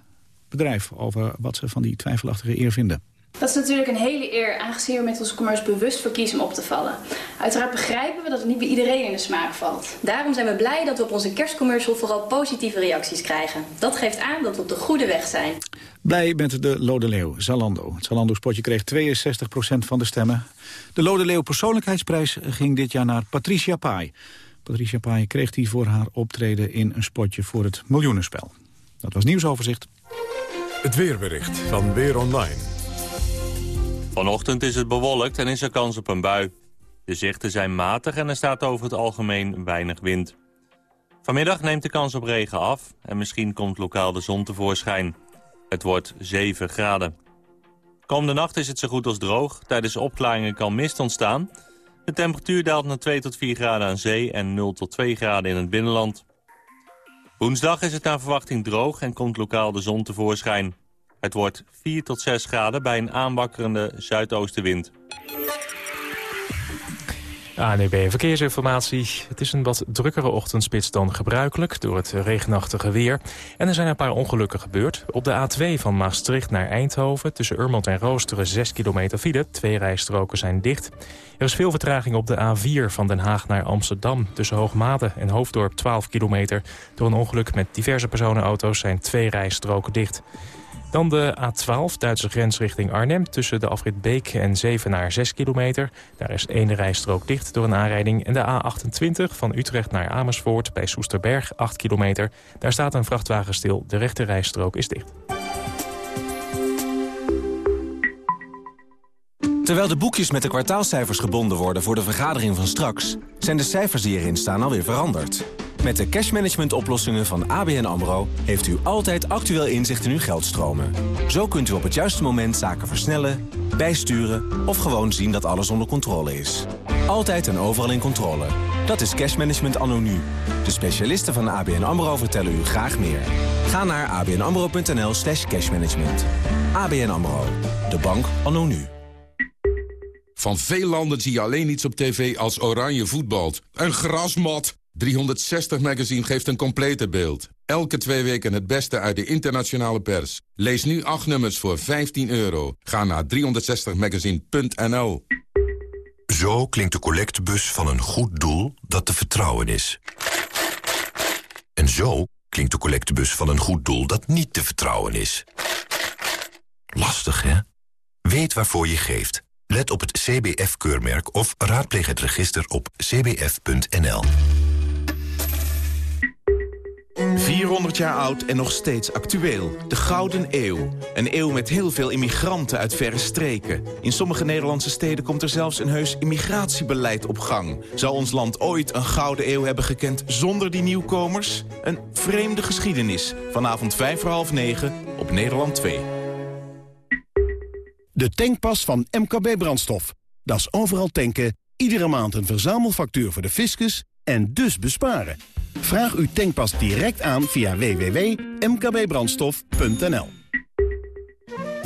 Bedrijf over wat ze van die twijfelachtige eer vinden. Dat is natuurlijk een hele eer, aangezien we met onze commerce bewust voor kiezen om op te vallen. Uiteraard begrijpen we dat het niet bij iedereen in de smaak valt. Daarom zijn we blij dat we op onze kerstcommercial vooral positieve reacties krijgen. Dat geeft aan dat we op de goede weg zijn. Blij met de Lode Leeuw, Zalando. Het Zalando-spotje kreeg 62% van de stemmen. De Lode Leeuw persoonlijkheidsprijs ging dit jaar naar Patricia Pai. Patricia Pai kreeg die voor haar optreden in een spotje voor het miljoenenspel. Dat was nieuwsoverzicht. Het weerbericht van Weer Online. Vanochtend is het bewolkt en is er kans op een bui. De zichten zijn matig en er staat over het algemeen weinig wind. Vanmiddag neemt de kans op regen af en misschien komt lokaal de zon tevoorschijn. Het wordt 7 graden. Komende nacht is het zo goed als droog. Tijdens opklaringen kan mist ontstaan. De temperatuur daalt naar 2 tot 4 graden aan zee en 0 tot 2 graden in het binnenland. Woensdag is het naar verwachting droog en komt lokaal de zon tevoorschijn. Het wordt 4 tot 6 graden bij een aanwakkerende zuidoostenwind. ANEB Verkeersinformatie. Het is een wat drukkere ochtendspits dan gebruikelijk door het regenachtige weer. En er zijn een paar ongelukken gebeurd. Op de A2 van Maastricht naar Eindhoven tussen Urmond en Roosteren 6 kilometer file. Twee rijstroken zijn dicht. Er is veel vertraging op de A4 van Den Haag naar Amsterdam. Tussen Hoogmade en Hoofddorp 12 kilometer. Door een ongeluk met diverse personenauto's zijn twee rijstroken dicht. Dan de A12, Duitse grens richting Arnhem... tussen de afrit Beek en Zevenaar 6 kilometer. Daar is één rijstrook dicht door een aanrijding. En de A28 van Utrecht naar Amersfoort bij Soesterberg 8 kilometer. Daar staat een vrachtwagen stil. De rechte rijstrook is dicht. Terwijl de boekjes met de kwartaalcijfers gebonden worden voor de vergadering van straks... zijn de cijfers die erin staan alweer veranderd. Met de cashmanagement oplossingen van ABN AMRO... heeft u altijd actueel inzicht in uw geldstromen. Zo kunt u op het juiste moment zaken versnellen, bijsturen... of gewoon zien dat alles onder controle is. Altijd en overal in controle. Dat is cashmanagement anno nu. De specialisten van ABN AMRO vertellen u graag meer. Ga naar abnamro.nl slash cashmanagement. ABN AMRO. De bank anno nu. Van veel landen zie je alleen iets op tv als oranje voetbalt. Een grasmat! 360 Magazine geeft een complete beeld. Elke twee weken het beste uit de internationale pers. Lees nu acht nummers voor 15 euro. Ga naar 360magazine.nl Zo klinkt de collectebus van een goed doel dat te vertrouwen is. En zo klinkt de collectebus van een goed doel dat niet te vertrouwen is. Lastig, hè? Weet waarvoor je geeft. Let op het CBF-keurmerk of raadpleeg het register op cbf.nl. 400 jaar oud en nog steeds actueel. De Gouden Eeuw. Een eeuw met heel veel immigranten uit verre streken. In sommige Nederlandse steden komt er zelfs een heus immigratiebeleid op gang. Zou ons land ooit een Gouden Eeuw hebben gekend zonder die nieuwkomers? Een vreemde geschiedenis. Vanavond 5 voor half 9 op Nederland 2. De tankpas van MKB Brandstof. Dat is overal tanken, iedere maand een verzamelfactuur voor de fiscus en dus besparen. Vraag uw tankpas direct aan via www.mkbbrandstof.nl.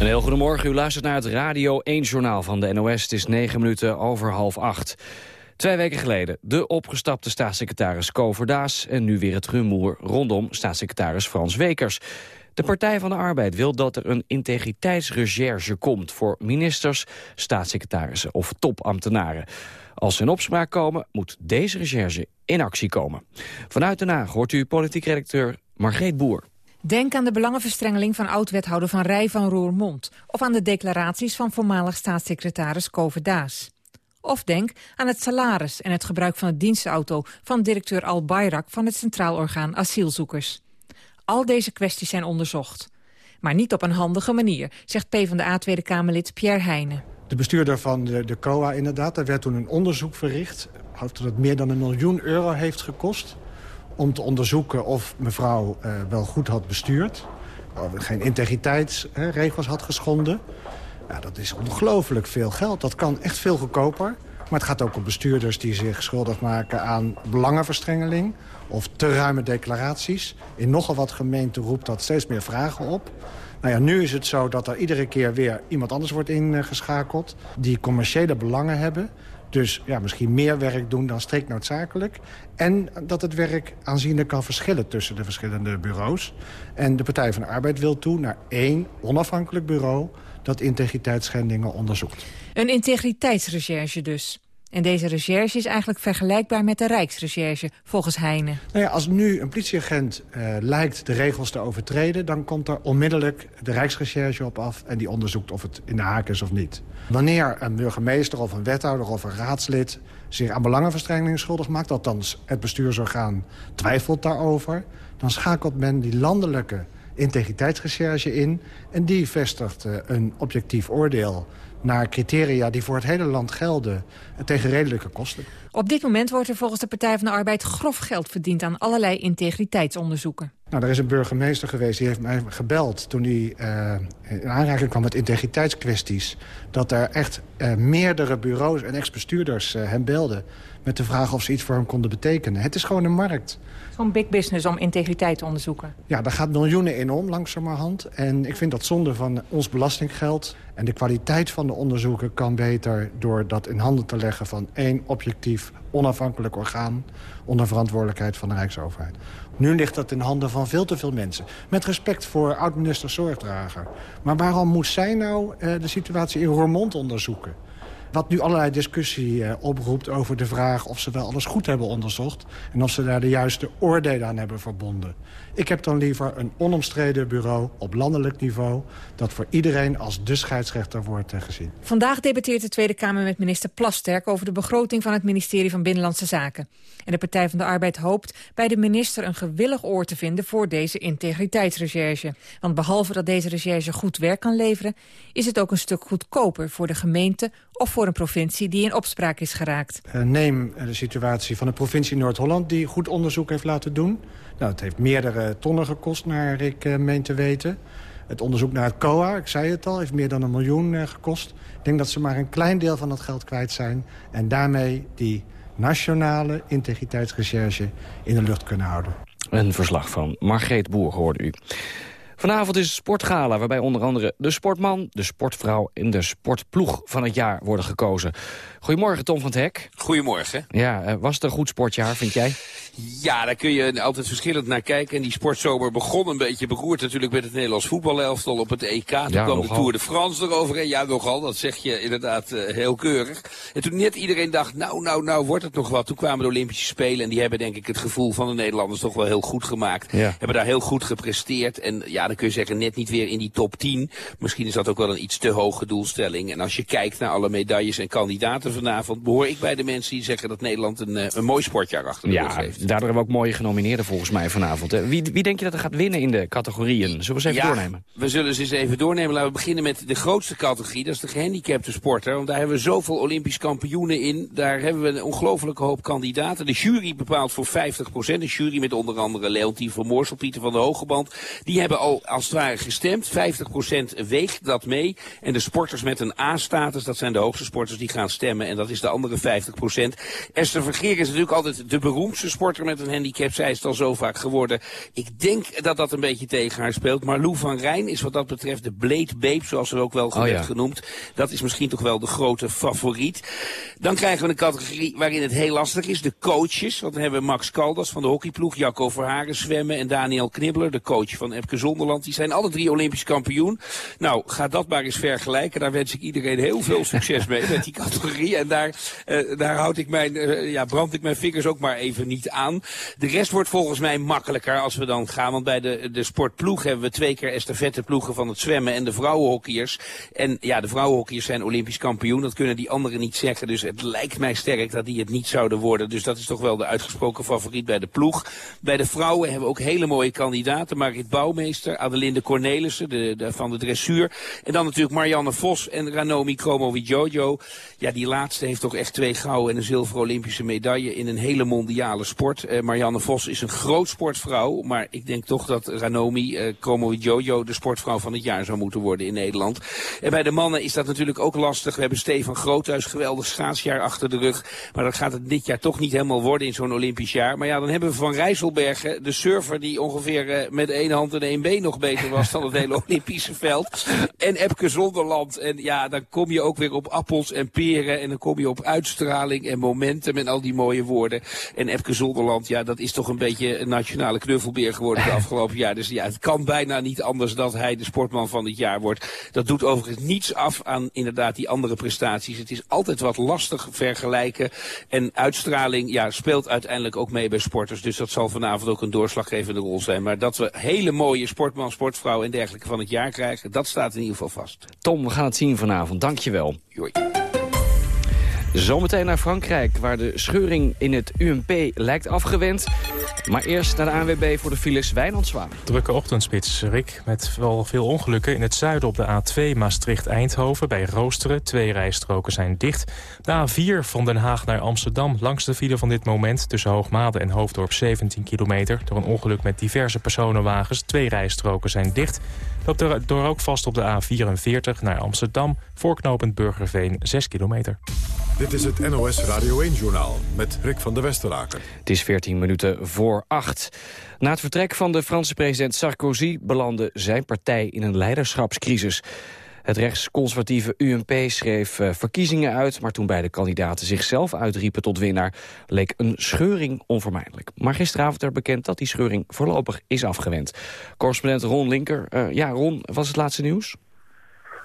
Een heel goedemorgen. U luistert naar het Radio 1-journaal van de NOS. Het is negen minuten over half acht. Twee weken geleden de opgestapte staatssecretaris Koverdaas... en nu weer het rumoer rondom staatssecretaris Frans Wekers. De Partij van de Arbeid wil dat er een integriteitsrecherche komt... voor ministers, staatssecretarissen of topambtenaren. Als ze in opspraak komen, moet deze recherche in actie komen. Vanuit Den Haag hoort u politiek redacteur Margreet Boer. Denk aan de belangenverstrengeling van oud-wethouder Van Rij van Roermond... of aan de declaraties van voormalig staatssecretaris Kover Daas. Of denk aan het salaris en het gebruik van de dienstauto... van directeur Al Bayrak van het Centraal Orgaan Asielzoekers. Al deze kwesties zijn onderzocht. Maar niet op een handige manier, zegt PvdA Tweede Kamerlid Pierre Heijnen. De bestuurder van de, de COA inderdaad, daar werd toen een onderzoek verricht... dat het meer dan een miljoen euro heeft gekost... om te onderzoeken of mevrouw uh, wel goed had bestuurd... of geen integriteitsregels had geschonden. Dat is ongelooflijk veel geld. Dat kan echt veel goedkoper. Maar het gaat ook om bestuurders die zich schuldig maken aan belangenverstrengeling... of te ruime declaraties. In nogal wat gemeenten roept dat steeds meer vragen op. Nou ja, nu is het zo dat er iedere keer weer iemand anders wordt ingeschakeld... die commerciële belangen hebben. Dus ja, misschien meer werk doen dan strikt noodzakelijk. En dat het werk aanzienlijk kan verschillen tussen de verschillende bureaus. En de Partij van de Arbeid wil toe naar één onafhankelijk bureau... dat integriteitsschendingen onderzoekt. Een integriteitsrecherche dus. En deze recherche is eigenlijk vergelijkbaar met de Rijksrecherche, volgens Heijnen. Nou ja, als nu een politieagent uh, lijkt de regels te overtreden... dan komt er onmiddellijk de Rijksrecherche op af... en die onderzoekt of het in de haak is of niet. Wanneer een burgemeester of een wethouder of een raadslid... zich aan belangenverstrengeling schuldig maakt... althans het bestuursorgaan twijfelt daarover... dan schakelt men die landelijke integriteitsrecherche in... en die vestigt uh, een objectief oordeel naar criteria die voor het hele land gelden tegen redelijke kosten. Op dit moment wordt er volgens de Partij van de Arbeid grof geld verdiend aan allerlei integriteitsonderzoeken. Nou, er is een burgemeester geweest, die heeft mij gebeld toen hij uh, in aanraking kwam met integriteitskwesties. Dat er echt uh, meerdere bureaus en ex-bestuurders uh, hem belden met de vraag of ze iets voor hem konden betekenen. Het is gewoon een markt. Zo'n big business om integriteit te onderzoeken. Ja, daar gaat miljoenen in om, langzamerhand. En ik vind dat zonde van ons belastinggeld. En de kwaliteit van de onderzoeken kan beter door dat in handen te leggen... van één objectief, onafhankelijk orgaan... onder verantwoordelijkheid van de Rijksoverheid. Nu ligt dat in handen van veel te veel mensen. Met respect voor oud-minister Zorgdrager. Maar waarom moest zij nou uh, de situatie in Roermond onderzoeken? Wat nu allerlei discussie uh, oproept over de vraag of ze wel alles goed hebben onderzocht... en of ze daar de juiste oordelen aan hebben verbonden. Ik heb dan liever een onomstreden bureau op landelijk niveau... dat voor iedereen als de scheidsrechter wordt uh, gezien. Vandaag debatteert de Tweede Kamer met minister Plasterk... over de begroting van het ministerie van Binnenlandse Zaken. En de Partij van de Arbeid hoopt bij de minister een gewillig oor te vinden... voor deze integriteitsrecherche. Want behalve dat deze recherche goed werk kan leveren... is het ook een stuk goedkoper voor de gemeente of voor een provincie die in opspraak is geraakt. Uh, neem de situatie van de provincie Noord-Holland... die goed onderzoek heeft laten doen. Nou, het heeft meerdere tonnen gekost, naar ik uh, meen te weten. Het onderzoek naar het COA, ik zei het al, heeft meer dan een miljoen uh, gekost. Ik denk dat ze maar een klein deel van dat geld kwijt zijn. En daarmee die nationale integriteitsrecherche in de lucht kunnen houden. Een verslag van Margreet Boer hoorde u. Vanavond is sportgala waarbij onder andere de sportman, de sportvrouw en de sportploeg van het jaar worden gekozen. Goedemorgen Tom van het Hek. Goedemorgen. Ja, was het een goed sportjaar vind jij? Ja, daar kun je altijd verschillend naar kijken. En die sportzomer begon een beetje beroerd natuurlijk met het Nederlands voetbalelftal op het EK. Toen ja, kwam nogal. de Tour de France eroverheen. Ja, nogal. Dat zeg je inderdaad uh, heel keurig. En toen net iedereen dacht, nou, nou, nou wordt het nog wat. Toen kwamen de Olympische Spelen en die hebben denk ik het gevoel van de Nederlanders toch wel heel goed gemaakt. Ja. Hebben daar heel goed gepresteerd. En ja, dan kun je zeggen net niet weer in die top 10. Misschien is dat ook wel een iets te hoge doelstelling. En als je kijkt naar alle medailles en kandidaten vanavond... behoor ik bij de mensen die zeggen dat Nederland een, uh, een mooi sportjaar achter de ja, rug heeft. daardoor hebben we ook mooie genomineerden volgens mij vanavond. Hè. Wie, wie denk je dat er gaat winnen in de categorieën? Zullen we eens even ja, doornemen? we zullen ze eens even doornemen. Laten we beginnen met de grootste categorie. Dat is de gehandicapte sporter. Want daar hebben we zoveel Olympisch kampioenen in. Daar hebben we een ongelofelijke hoop kandidaten. De jury bepaalt voor 50%. De jury met onder andere Leontien van Moorsel, Pieter van de Hogeband. Die hebben al als het ware gestemd. 50% weegt dat mee. En de sporters met een A-status, dat zijn de hoogste sporters die gaan stemmen. En dat is de andere 50%. Esther Vergeer is natuurlijk altijd de beroemdste sporter met een handicap. Zij is het al zo vaak geworden. Ik denk dat dat een beetje tegen haar speelt. Maar Lou van Rijn is wat dat betreft de Babe, zoals ze ook wel Oh, werd ja. genoemd. Dat is misschien toch wel de grote favoriet. Dan krijgen we een categorie waarin het heel lastig is. De coaches. Want dan hebben we Max Caldas van de hockeyploeg. Jacco Verhagen zwemmen. En Daniel Knibbler, de coach van Epke Zonderland. Die zijn alle drie Olympisch kampioen. Nou, ga dat maar eens vergelijken. Daar wens ik iedereen heel veel <laughs> succes mee met die categorie. En daar, uh, daar houd ik mijn, uh, ja, brand ik mijn vingers ook maar even niet aan. De rest wordt volgens mij makkelijker als we dan gaan. Want bij de, de sportploeg hebben we twee keer estafetteploegen van het zwemmen en de vrouwenhockeyers. En ja, de vrouwenhockeyers zijn olympisch kampioen. Dat kunnen die anderen niet zeggen. Dus het lijkt mij sterk dat die het niet zouden worden. Dus dat is toch wel de uitgesproken favoriet bij de ploeg. Bij de vrouwen hebben we ook hele mooie kandidaten. Marit Bouwmeester, Adelinde Cornelissen de, de, van de dressuur. En dan natuurlijk Marianne Vos en Ranomi Kromowidjojo. Ja, die laatste heeft toch echt twee gouden en een zilveren Olympische medaille in een hele mondiale sport. Uh, Marianne Vos is een groot sportvrouw. Maar ik denk toch dat Ranomi uh, Kromowidjojo de sportvrouw van het jaar zou moeten worden in Nederland. En bij de mannen is dat natuurlijk ook lastig. We hebben Stefan Groothuis, geweldig schaatsjaar achter de rug. Maar dat gaat het dit jaar toch niet helemaal worden in zo'n Olympisch jaar. Maar ja, dan hebben we Van Rijsselbergen, de surfer die ongeveer uh, met één hand en één been nog beter was dan het hele <laughs> Olympische veld. En Epke Zonderland. En ja, dan kom je ook weer op appels en peren. En dan kom je op uitstraling en momentum en al die mooie woorden. En Epke Zonderland, ja, dat is toch een beetje een nationale knuffelbeer geworden de <laughs> afgelopen jaar. Dus ja, het kan bijna niet anders dat hij de sportman van het jaar wordt. Dat doet overigens niets af aan inderdaad die andere prestaties. Het is altijd wat lastig vergelijken. En uitstraling ja, speelt uiteindelijk ook mee bij sporters. Dus dat zal vanavond ook een doorslaggevende rol zijn. Maar dat we hele mooie sportman, sportvrouw en dergelijke van het jaar krijgen, dat staat in ieder geval vast. Tom, we gaan het zien vanavond. Dankjewel. Joi. Zometeen naar Frankrijk, waar de scheuring in het UMP lijkt afgewend. Maar eerst naar de ANWB voor de files Wijnand Drukke ochtendspits, Rick, met wel veel ongelukken. In het zuiden op de A2 Maastricht-Eindhoven bij Roosteren. Twee rijstroken zijn dicht. De A4 van Den Haag naar Amsterdam langs de file van dit moment... tussen Hoogmade en Hoofddorp 17 kilometer. Door een ongeluk met diverse personenwagens. Twee rijstroken zijn dicht. Loopt er door ook vast op de A44 naar Amsterdam... voorknopend Burgerveen 6 kilometer. Dit is het NOS Radio 1-journaal met Rick van der Westeraken. Het is 14 minuten voor 8. Na het vertrek van de Franse president Sarkozy... belandde zijn partij in een leiderschapscrisis. Het rechtsconservatieve UMP schreef uh, verkiezingen uit... maar toen beide kandidaten zichzelf uitriepen tot winnaar... leek een scheuring onvermijdelijk. Maar gisteravond werd bekend dat die scheuring voorlopig is afgewend. Correspondent Ron Linker. Uh, ja, Ron, was het laatste nieuws?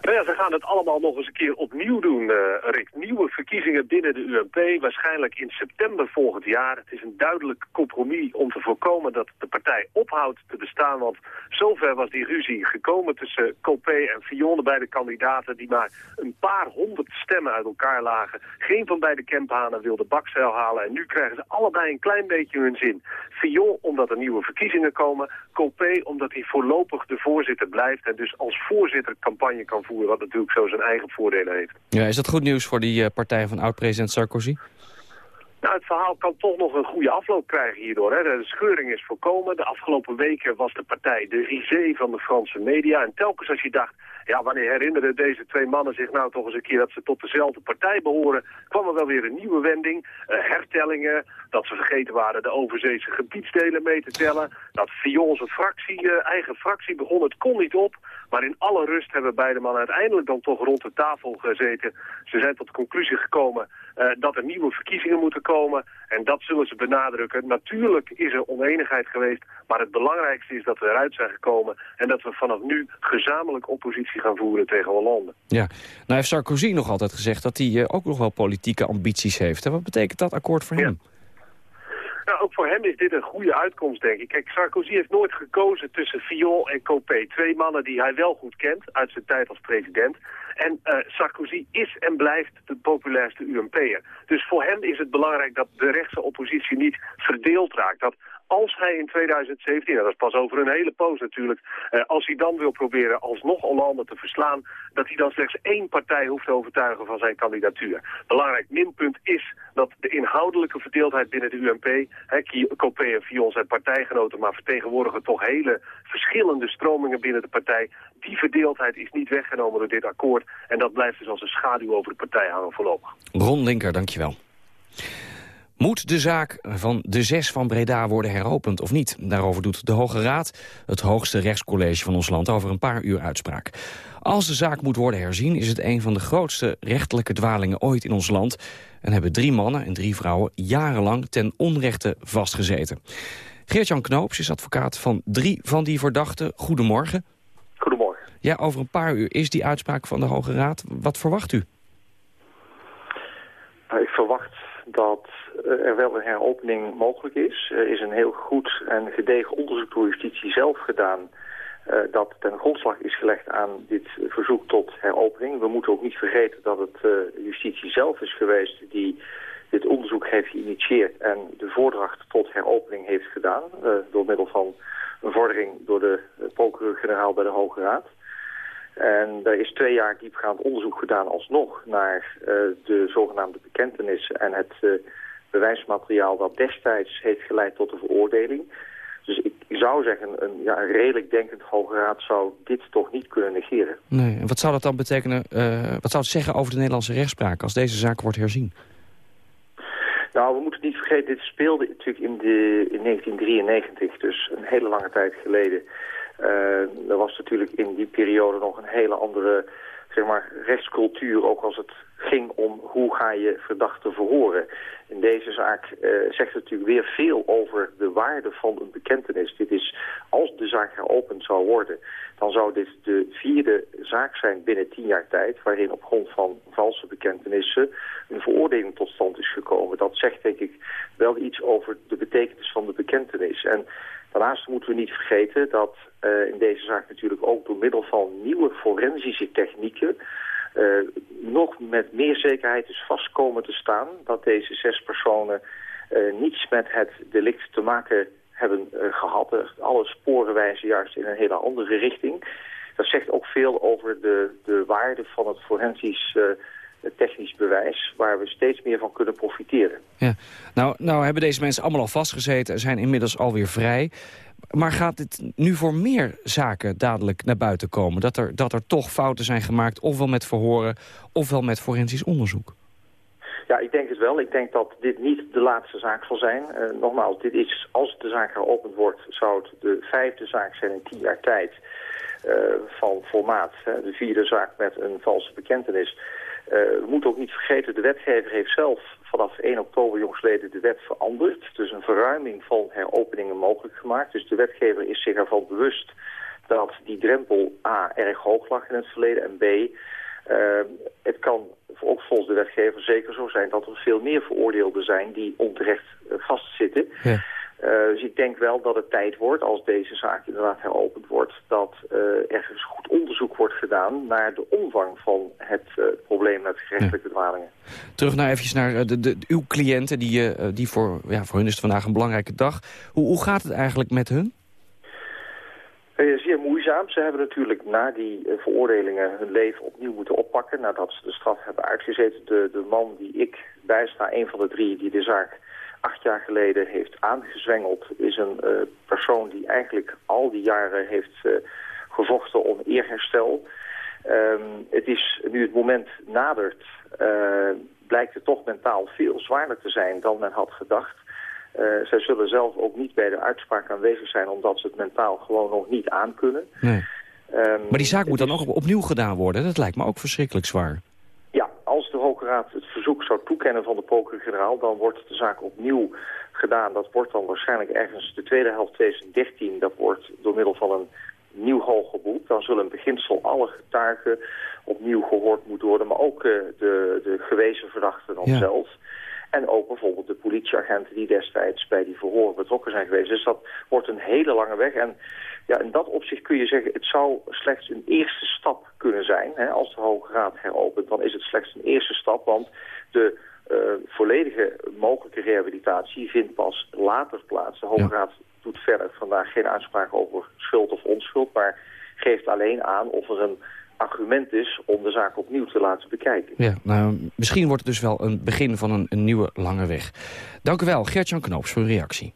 Nou ja, ze gaan het allemaal nog eens een keer opnieuw doen, uh, Rick. Nieuwe verkiezingen binnen de UMP, waarschijnlijk in september volgend jaar. Het is een duidelijk compromis om te voorkomen dat de partij ophoudt te bestaan. Want zover was die ruzie gekomen tussen Copé en Fillon, de beide kandidaten... die maar een paar honderd stemmen uit elkaar lagen. Geen van beide Kemphanen wilde bakzeil halen. En nu krijgen ze allebei een klein beetje hun zin. Fillon omdat er nieuwe verkiezingen komen. Copé omdat hij voorlopig de voorzitter blijft... en dus als voorzitter campagne kan voeren wat natuurlijk zo zijn eigen voordelen heeft. Ja, is dat goed nieuws voor die uh, partij van oud-president Sarkozy? Nou, het verhaal kan toch nog een goede afloop krijgen hierdoor. Hè. De scheuring is voorkomen. De afgelopen weken was de partij de risée van de Franse media. En telkens als je dacht, ja, wanneer herinneren deze twee mannen zich nou toch eens een keer dat ze tot dezelfde partij behoren, kwam er wel weer een nieuwe wending. Uh, hertellingen, dat ze vergeten waren de overzeese gebiedsdelen mee te tellen. Dat zijn fractie, uh, eigen fractie begon, het kon niet op. Maar in alle rust hebben beide mannen uiteindelijk dan toch rond de tafel gezeten. Ze zijn tot de conclusie gekomen uh, dat er nieuwe verkiezingen moeten komen. En dat zullen ze benadrukken. Natuurlijk is er oneenigheid geweest, maar het belangrijkste is dat we eruit zijn gekomen... en dat we vanaf nu gezamenlijk oppositie gaan voeren tegen Hollande. Ja, nou heeft Sarkozy nog altijd gezegd dat hij uh, ook nog wel politieke ambities heeft. En wat betekent dat akkoord voor hem? Nou, ook voor hem is dit een goede uitkomst, denk ik. Kijk, Sarkozy heeft nooit gekozen tussen Fillon en Copé. Twee mannen die hij wel goed kent uit zijn tijd als president. En uh, Sarkozy is en blijft de populairste UMP'er. Dus voor hem is het belangrijk dat de rechtse oppositie niet verdeeld raakt. Dat als hij in 2017, dat is pas over een hele poos natuurlijk, eh, als hij dan wil proberen alsnog Hollande te verslaan, dat hij dan slechts één partij hoeft te overtuigen van zijn kandidatuur. Belangrijk minpunt is dat de inhoudelijke verdeeldheid binnen de UMP, hè, Copé en Fion zijn partijgenoten, maar vertegenwoordigen toch hele verschillende stromingen binnen de partij. Die verdeeldheid is niet weggenomen door dit akkoord en dat blijft dus als een schaduw over de partij hangen voorlopig. Ron Linker, dankjewel. Moet de zaak van de zes van Breda worden heropend of niet? Daarover doet de Hoge Raad, het hoogste rechtscollege van ons land, over een paar uur uitspraak. Als de zaak moet worden herzien, is het een van de grootste rechtelijke dwalingen ooit in ons land. En hebben drie mannen en drie vrouwen jarenlang ten onrechte vastgezeten. Geert-Jan Knoops is advocaat van drie van die verdachten. Goedemorgen. Goedemorgen. Ja, over een paar uur is die uitspraak van de Hoge Raad. Wat verwacht u? Nou, ik verwacht dat er wel een heropening mogelijk is. Er is een heel goed en gedegen onderzoek door justitie zelf gedaan... Uh, dat ten grondslag is gelegd aan dit verzoek tot heropening. We moeten ook niet vergeten dat het uh, justitie zelf is geweest die dit onderzoek heeft geïnitieerd en de voordracht tot heropening heeft gedaan. Door middel van een vordering door de procureur-generaal bij de Hoge Raad. En er is twee jaar diepgaand onderzoek gedaan alsnog naar uh, de zogenaamde bekentenissen en het uh, bewijsmateriaal dat destijds heeft geleid tot de veroordeling. Dus ik zou zeggen, een, ja, een redelijk denkend Hoge Raad zou dit toch niet kunnen negeren. Nee, en wat zou dat dan betekenen, uh, wat zou het zeggen over de Nederlandse rechtspraak als deze zaak wordt herzien? Nou, we moeten niet vergeten, dit speelde natuurlijk in, de, in 1993, dus een hele lange tijd geleden. Uh, er was natuurlijk in die periode nog een hele andere zeg maar, rechtscultuur, ook als het ging om hoe ga je verdachten verhoren. In deze zaak uh, zegt het natuurlijk weer veel over de waarde van een bekentenis. Dit is, als de zaak heropend zou worden, dan zou dit de vierde zaak zijn binnen tien jaar tijd... waarin op grond van valse bekentenissen een veroordeling tot stand is gekomen. Dat zegt denk ik wel iets over de betekenis van de bekentenis. En daarnaast moeten we niet vergeten dat uh, in deze zaak natuurlijk ook door middel van nieuwe forensische technieken... Uh, nog met meer zekerheid is vast komen te staan dat deze zes personen uh, niets met het delict te maken hebben gehad. Alle sporen wijzen juist in een hele andere richting. Dat zegt ook veel over de, de waarde van het forensisch technisch bewijs... waar we steeds meer van kunnen profiteren. Ja. Nou, nou hebben deze mensen allemaal al vastgezeten en zijn inmiddels alweer vrij. Maar gaat dit nu voor meer zaken dadelijk naar buiten komen? Dat er, dat er toch fouten zijn gemaakt, ofwel met verhoren... ofwel met forensisch onderzoek? Ja, ik denk het wel. Ik denk dat dit niet de laatste zaak zal zijn. Uh, nogmaals, dit is, als de zaak geopend wordt... zou het de vijfde zaak zijn in tien jaar tijd uh, van formaat. Hè, de vierde zaak met een valse bekentenis. Uh, we moeten ook niet vergeten, de wetgever heeft zelf vanaf 1 oktober jongsleden de wet veranderd. Dus een verruiming van heropeningen mogelijk gemaakt. Dus de wetgever is zich ervan bewust dat die drempel A erg hoog lag in het verleden en B... Uh, het kan ook volgens de wetgever zeker zo zijn dat er veel meer veroordeelden zijn die onterecht uh, vastzitten. Ja. Uh, dus ik denk wel dat het tijd wordt, als deze zaak inderdaad heropend wordt, dat uh, er eens goed onderzoek wordt gedaan naar de omvang van het uh, probleem met gerechtelijke dwalingen. Terug naar eventjes naar de, de, uw cliënten, die, die voor, ja, voor hun is het vandaag een belangrijke dag. Hoe, hoe gaat het eigenlijk met hun? zeer moeizaam. Ze hebben natuurlijk na die veroordelingen hun leven opnieuw moeten oppakken, nadat ze de straf hebben uitgezeten. De, de man die ik bijsta, een van de drie die de zaak acht jaar geleden heeft aangezwengeld... is een uh, persoon die eigenlijk al die jaren heeft uh, gevochten om eerherstel. Um, het is nu het moment nadert, uh, blijkt het toch mentaal veel zwaarder te zijn dan men had gedacht. zij zullen zelf ook niet bij de uitspraak aanwezig zijn... omdat ze het mentaal gewoon nog niet aankunnen. Nee. Um, maar die zaak moet dan ook opnieuw gedaan worden. Dat lijkt me ook verschrikkelijk zwaar. Raad het verzoek zou toekennen van de procureur-generaal... dan wordt de zaak opnieuw gedaan. Dat wordt dan waarschijnlijk ergens de tweede helft 2013. Dat wordt door middel van een nieuw hoger beroep. Dan zullen in beginsel alle getuigen opnieuw gehoord moeten worden... maar ook uh, de, de gewezen verdachten dan ja. zelf... En ook bijvoorbeeld de politieagenten die destijds bij die verhoren betrokken zijn geweest. Dus dat wordt een hele lange weg. En ja, in dat opzicht kun je zeggen, het zou slechts een eerste stap kunnen zijn. Hè. Als de Hoge Raad heropent, dan is het slechts een eerste stap. Want de uh, volledige mogelijke rehabilitatie vindt pas later plaats. De Hoge. Raad doet verder vandaag geen uitspraak over schuld of onschuld, maar geeft alleen aan of er een argument is om de zaak opnieuw te laten bekijken. Ja, nou, misschien wordt het dus wel een begin van een, een nieuwe lange weg. Dank u wel, Gert-Jan Knoops, voor uw reactie.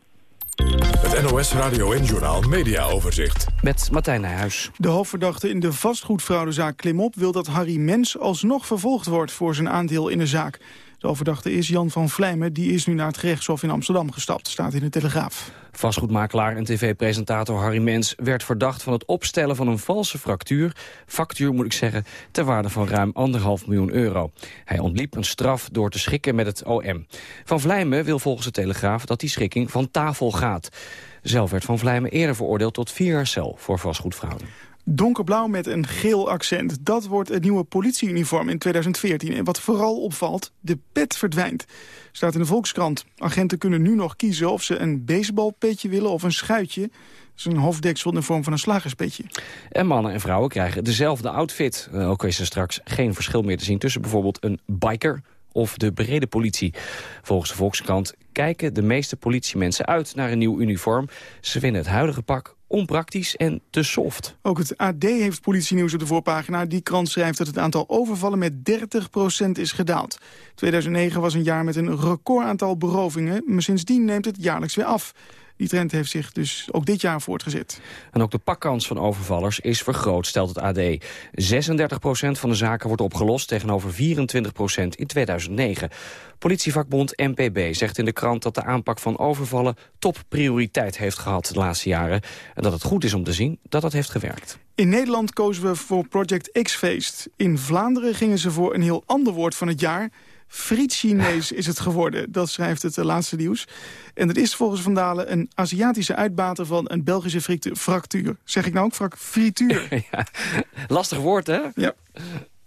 Het NOS Radio en Journal Media Overzicht. Met Martijn Nijhuis. De hoofdverdachte in de vastgoedfraudezaak Klimop wil dat Harry Mens alsnog vervolgd wordt voor zijn aandeel in de zaak. De overdachte is Jan van Vlijmen. Die is nu naar het gerechtshof in Amsterdam gestapt, staat in de Telegraaf. Vastgoedmakelaar en tv-presentator Harry Mens werd verdacht van het opstellen van een valse fractuur, factuur moet ik zeggen, ter waarde van ruim anderhalf miljoen euro. Hij ontliep een straf door te schikken met het OM. Van Vlijmen wil volgens de Telegraaf dat die schikking van tafel gaat. Zelf werd Van Vlijmen eerder veroordeeld tot vier jaar cel voor vastgoedfraude. Donkerblauw met een geel accent. Dat wordt het nieuwe politieuniform in 2014. En wat vooral opvalt, de pet verdwijnt. Staat in de Volkskrant. Agenten kunnen nu nog kiezen of ze een baseballpetje willen of een schuitje. Dat is een hoofddeksel in de vorm van een slagerspetje. En mannen en vrouwen krijgen dezelfde outfit. Eh, Ook is er straks geen verschil meer te zien tussen bijvoorbeeld een biker of de brede politie. Volgens de Volkskrant kijken de meeste politiemensen uit naar een nieuw uniform. Ze vinden het huidige pak onpraktisch en te soft. Ook het AD heeft politienieuws op de voorpagina. Die krant schrijft dat het aantal overvallen met 30% is gedaald. 2009 was een jaar met een record aantal berovingen... maar sindsdien neemt het jaarlijks weer af. Die trend heeft zich dus ook dit jaar voortgezet. En ook de pakkans van overvallers is vergroot, stelt het AD. 36% van de zaken wordt opgelost tegenover 24% in 2009. Politievakbond NPB zegt in de krant dat de aanpak van overvallen topprioriteit heeft gehad de laatste jaren. En dat het goed is om te zien dat dat heeft gewerkt. In Nederland kozen we voor Project X-Feest. In Vlaanderen gingen ze voor een heel ander woord van het jaar... Friet-Chinees is het geworden, dat schrijft het laatste nieuws. En dat is volgens Van Dalen een Aziatische uitbater van een Belgische fractuur. Zeg ik nou ook frak frituur? <laughs> ja, lastig woord, hè? Ja.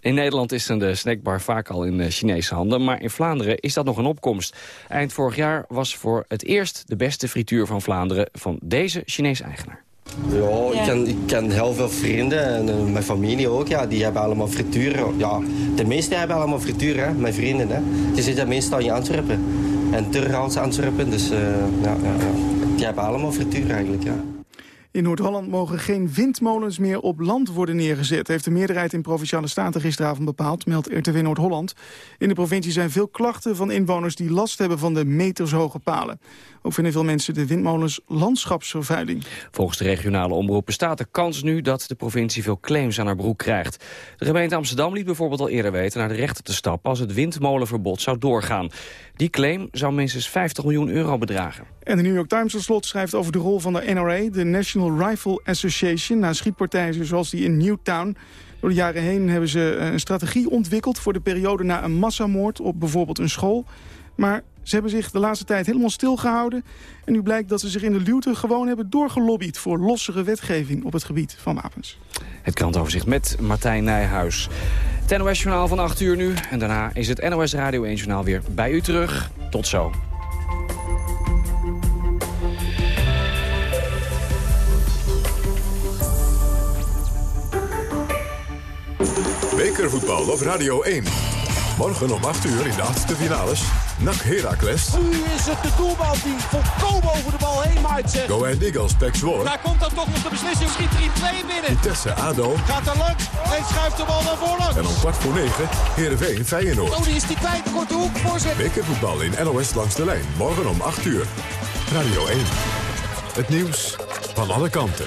In Nederland is de snackbar vaak al in Chinese handen, maar in Vlaanderen is dat nog een opkomst. Eind vorig jaar was voor het eerst de beste frituur van Vlaanderen van deze Chinese eigenaar. Ja, ik ken, ik ken heel veel vrienden en uh, mijn familie ook. Ja, die hebben allemaal frituur. Ja, de meeste hebben allemaal frituur, hè, mijn vrienden. Hè. Die zitten meestal in Antwerpen. En Turhals Antwerpen, dus uh, ja, ja, ja, die hebben allemaal frituur eigenlijk, ja. In Noord-Holland mogen geen windmolens meer op land worden neergezet... heeft de meerderheid in Provinciale Staten gisteravond bepaald, meldt RTW Noord-Holland. In de provincie zijn veel klachten van inwoners die last hebben van de metershoge palen. Ook vinden veel mensen de windmolens landschapsvervuiling. Volgens de regionale omroep bestaat de kans nu dat de provincie veel claims aan haar broek krijgt. De gemeente Amsterdam liet bijvoorbeeld al eerder weten naar de rechter te stappen als het windmolenverbod zou doorgaan. Die claim zou minstens 50 miljoen euro bedragen. En de New York Times tot slot schrijft over de rol van de NRA, de National Rifle Association, na schietpartijen zoals die in Newtown. Door de jaren heen hebben ze een strategie ontwikkeld voor de periode na een massamoord op bijvoorbeeld een school. Maar ze hebben zich de laatste tijd helemaal stilgehouden. En nu blijkt dat ze zich in de luwte gewoon hebben doorgelobbyd... voor lossere wetgeving op het gebied van wapens. Het krantoverzicht met Martijn Nijhuis. Het NOS-journaal van 8 uur nu. En daarna is het NOS Radio 1-journaal weer bij u terug. Tot zo. Bekervoetbal op Radio 1. Morgen om 8 uur in de achtste finales. NAC Heracles. Nu is het de doelbal die volkomen over de bal heen maait. Zeg. Go Ahead Eagles, Pek Zwolle. Daar komt dan toch nog de beslissing. Schiet er in twee binnen. Vitesse, ADO. Gaat er langs en schuift de bal naar voorlangs. En om kwart voor negen Heerenveen, Feyenoord. Oh, die is die kwijt. Korte hoek, voorzet. Bekervoetbal in NOS langs de lijn. Morgen om 8 uur. Radio 1. Het nieuws van alle kanten.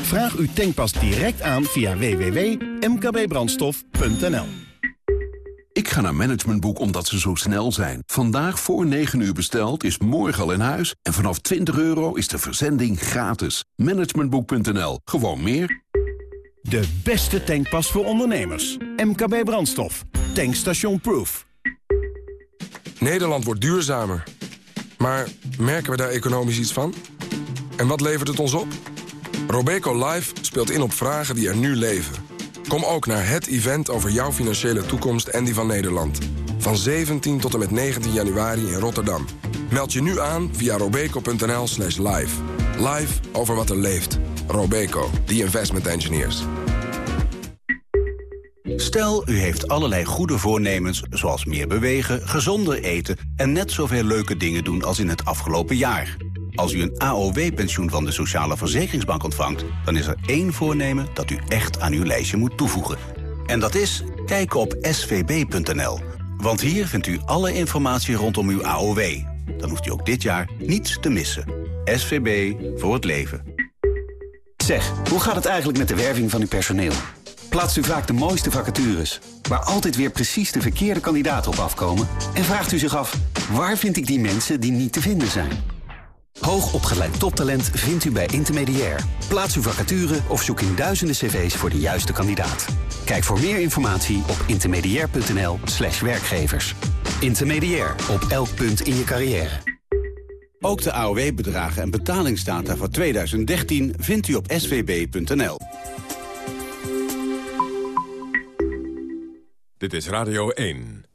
Vraag uw tankpas direct aan via www.mkbbrandstof.nl. Ik ga naar Managementboek omdat ze zo snel zijn. Vandaag voor 9 uur besteld is morgen al in huis. En vanaf 20 euro is de verzending gratis. Managementboek.nl. Gewoon meer. De beste tankpas voor ondernemers. MKB Brandstof. Tankstation Proof. Nederland wordt duurzamer. Maar merken we daar economisch iets van? En wat levert het ons op? Robeco Live speelt in op vragen die er nu leven. Kom ook naar het event over jouw financiële toekomst en die van Nederland. Van 17 tot en met 19 januari in Rotterdam. Meld je nu aan via robeco.nl slash live. Live over wat er leeft. Robeco, the investment engineers. Stel, u heeft allerlei goede voornemens, zoals meer bewegen, gezonder eten... en net zoveel leuke dingen doen als in het afgelopen jaar... Als u een AOW-pensioen van de Sociale Verzekeringsbank ontvangt... dan is er één voornemen dat u echt aan uw lijstje moet toevoegen. En dat is kijken op svb.nl. Want hier vindt u alle informatie rondom uw AOW. Dan hoeft u ook dit jaar niets te missen. SVB voor het leven. Zeg, hoe gaat het eigenlijk met de werving van uw personeel? Plaatst u vaak de mooiste vacatures, waar altijd weer precies de verkeerde kandidaten op afkomen? En vraagt u zich af, waar vind ik die mensen die niet te vinden zijn? Hoogopgeleid toptalent vindt u bij Intermediair. Plaats uw vacature of zoek in duizenden cv's voor de juiste kandidaat. Kijk voor meer informatie op intermediair.nl slash werkgevers. Intermediair, op elk punt in je carrière. Ook de AOW-bedragen en betalingsdata voor 2013 vindt u op svb.nl. Dit is Radio 1.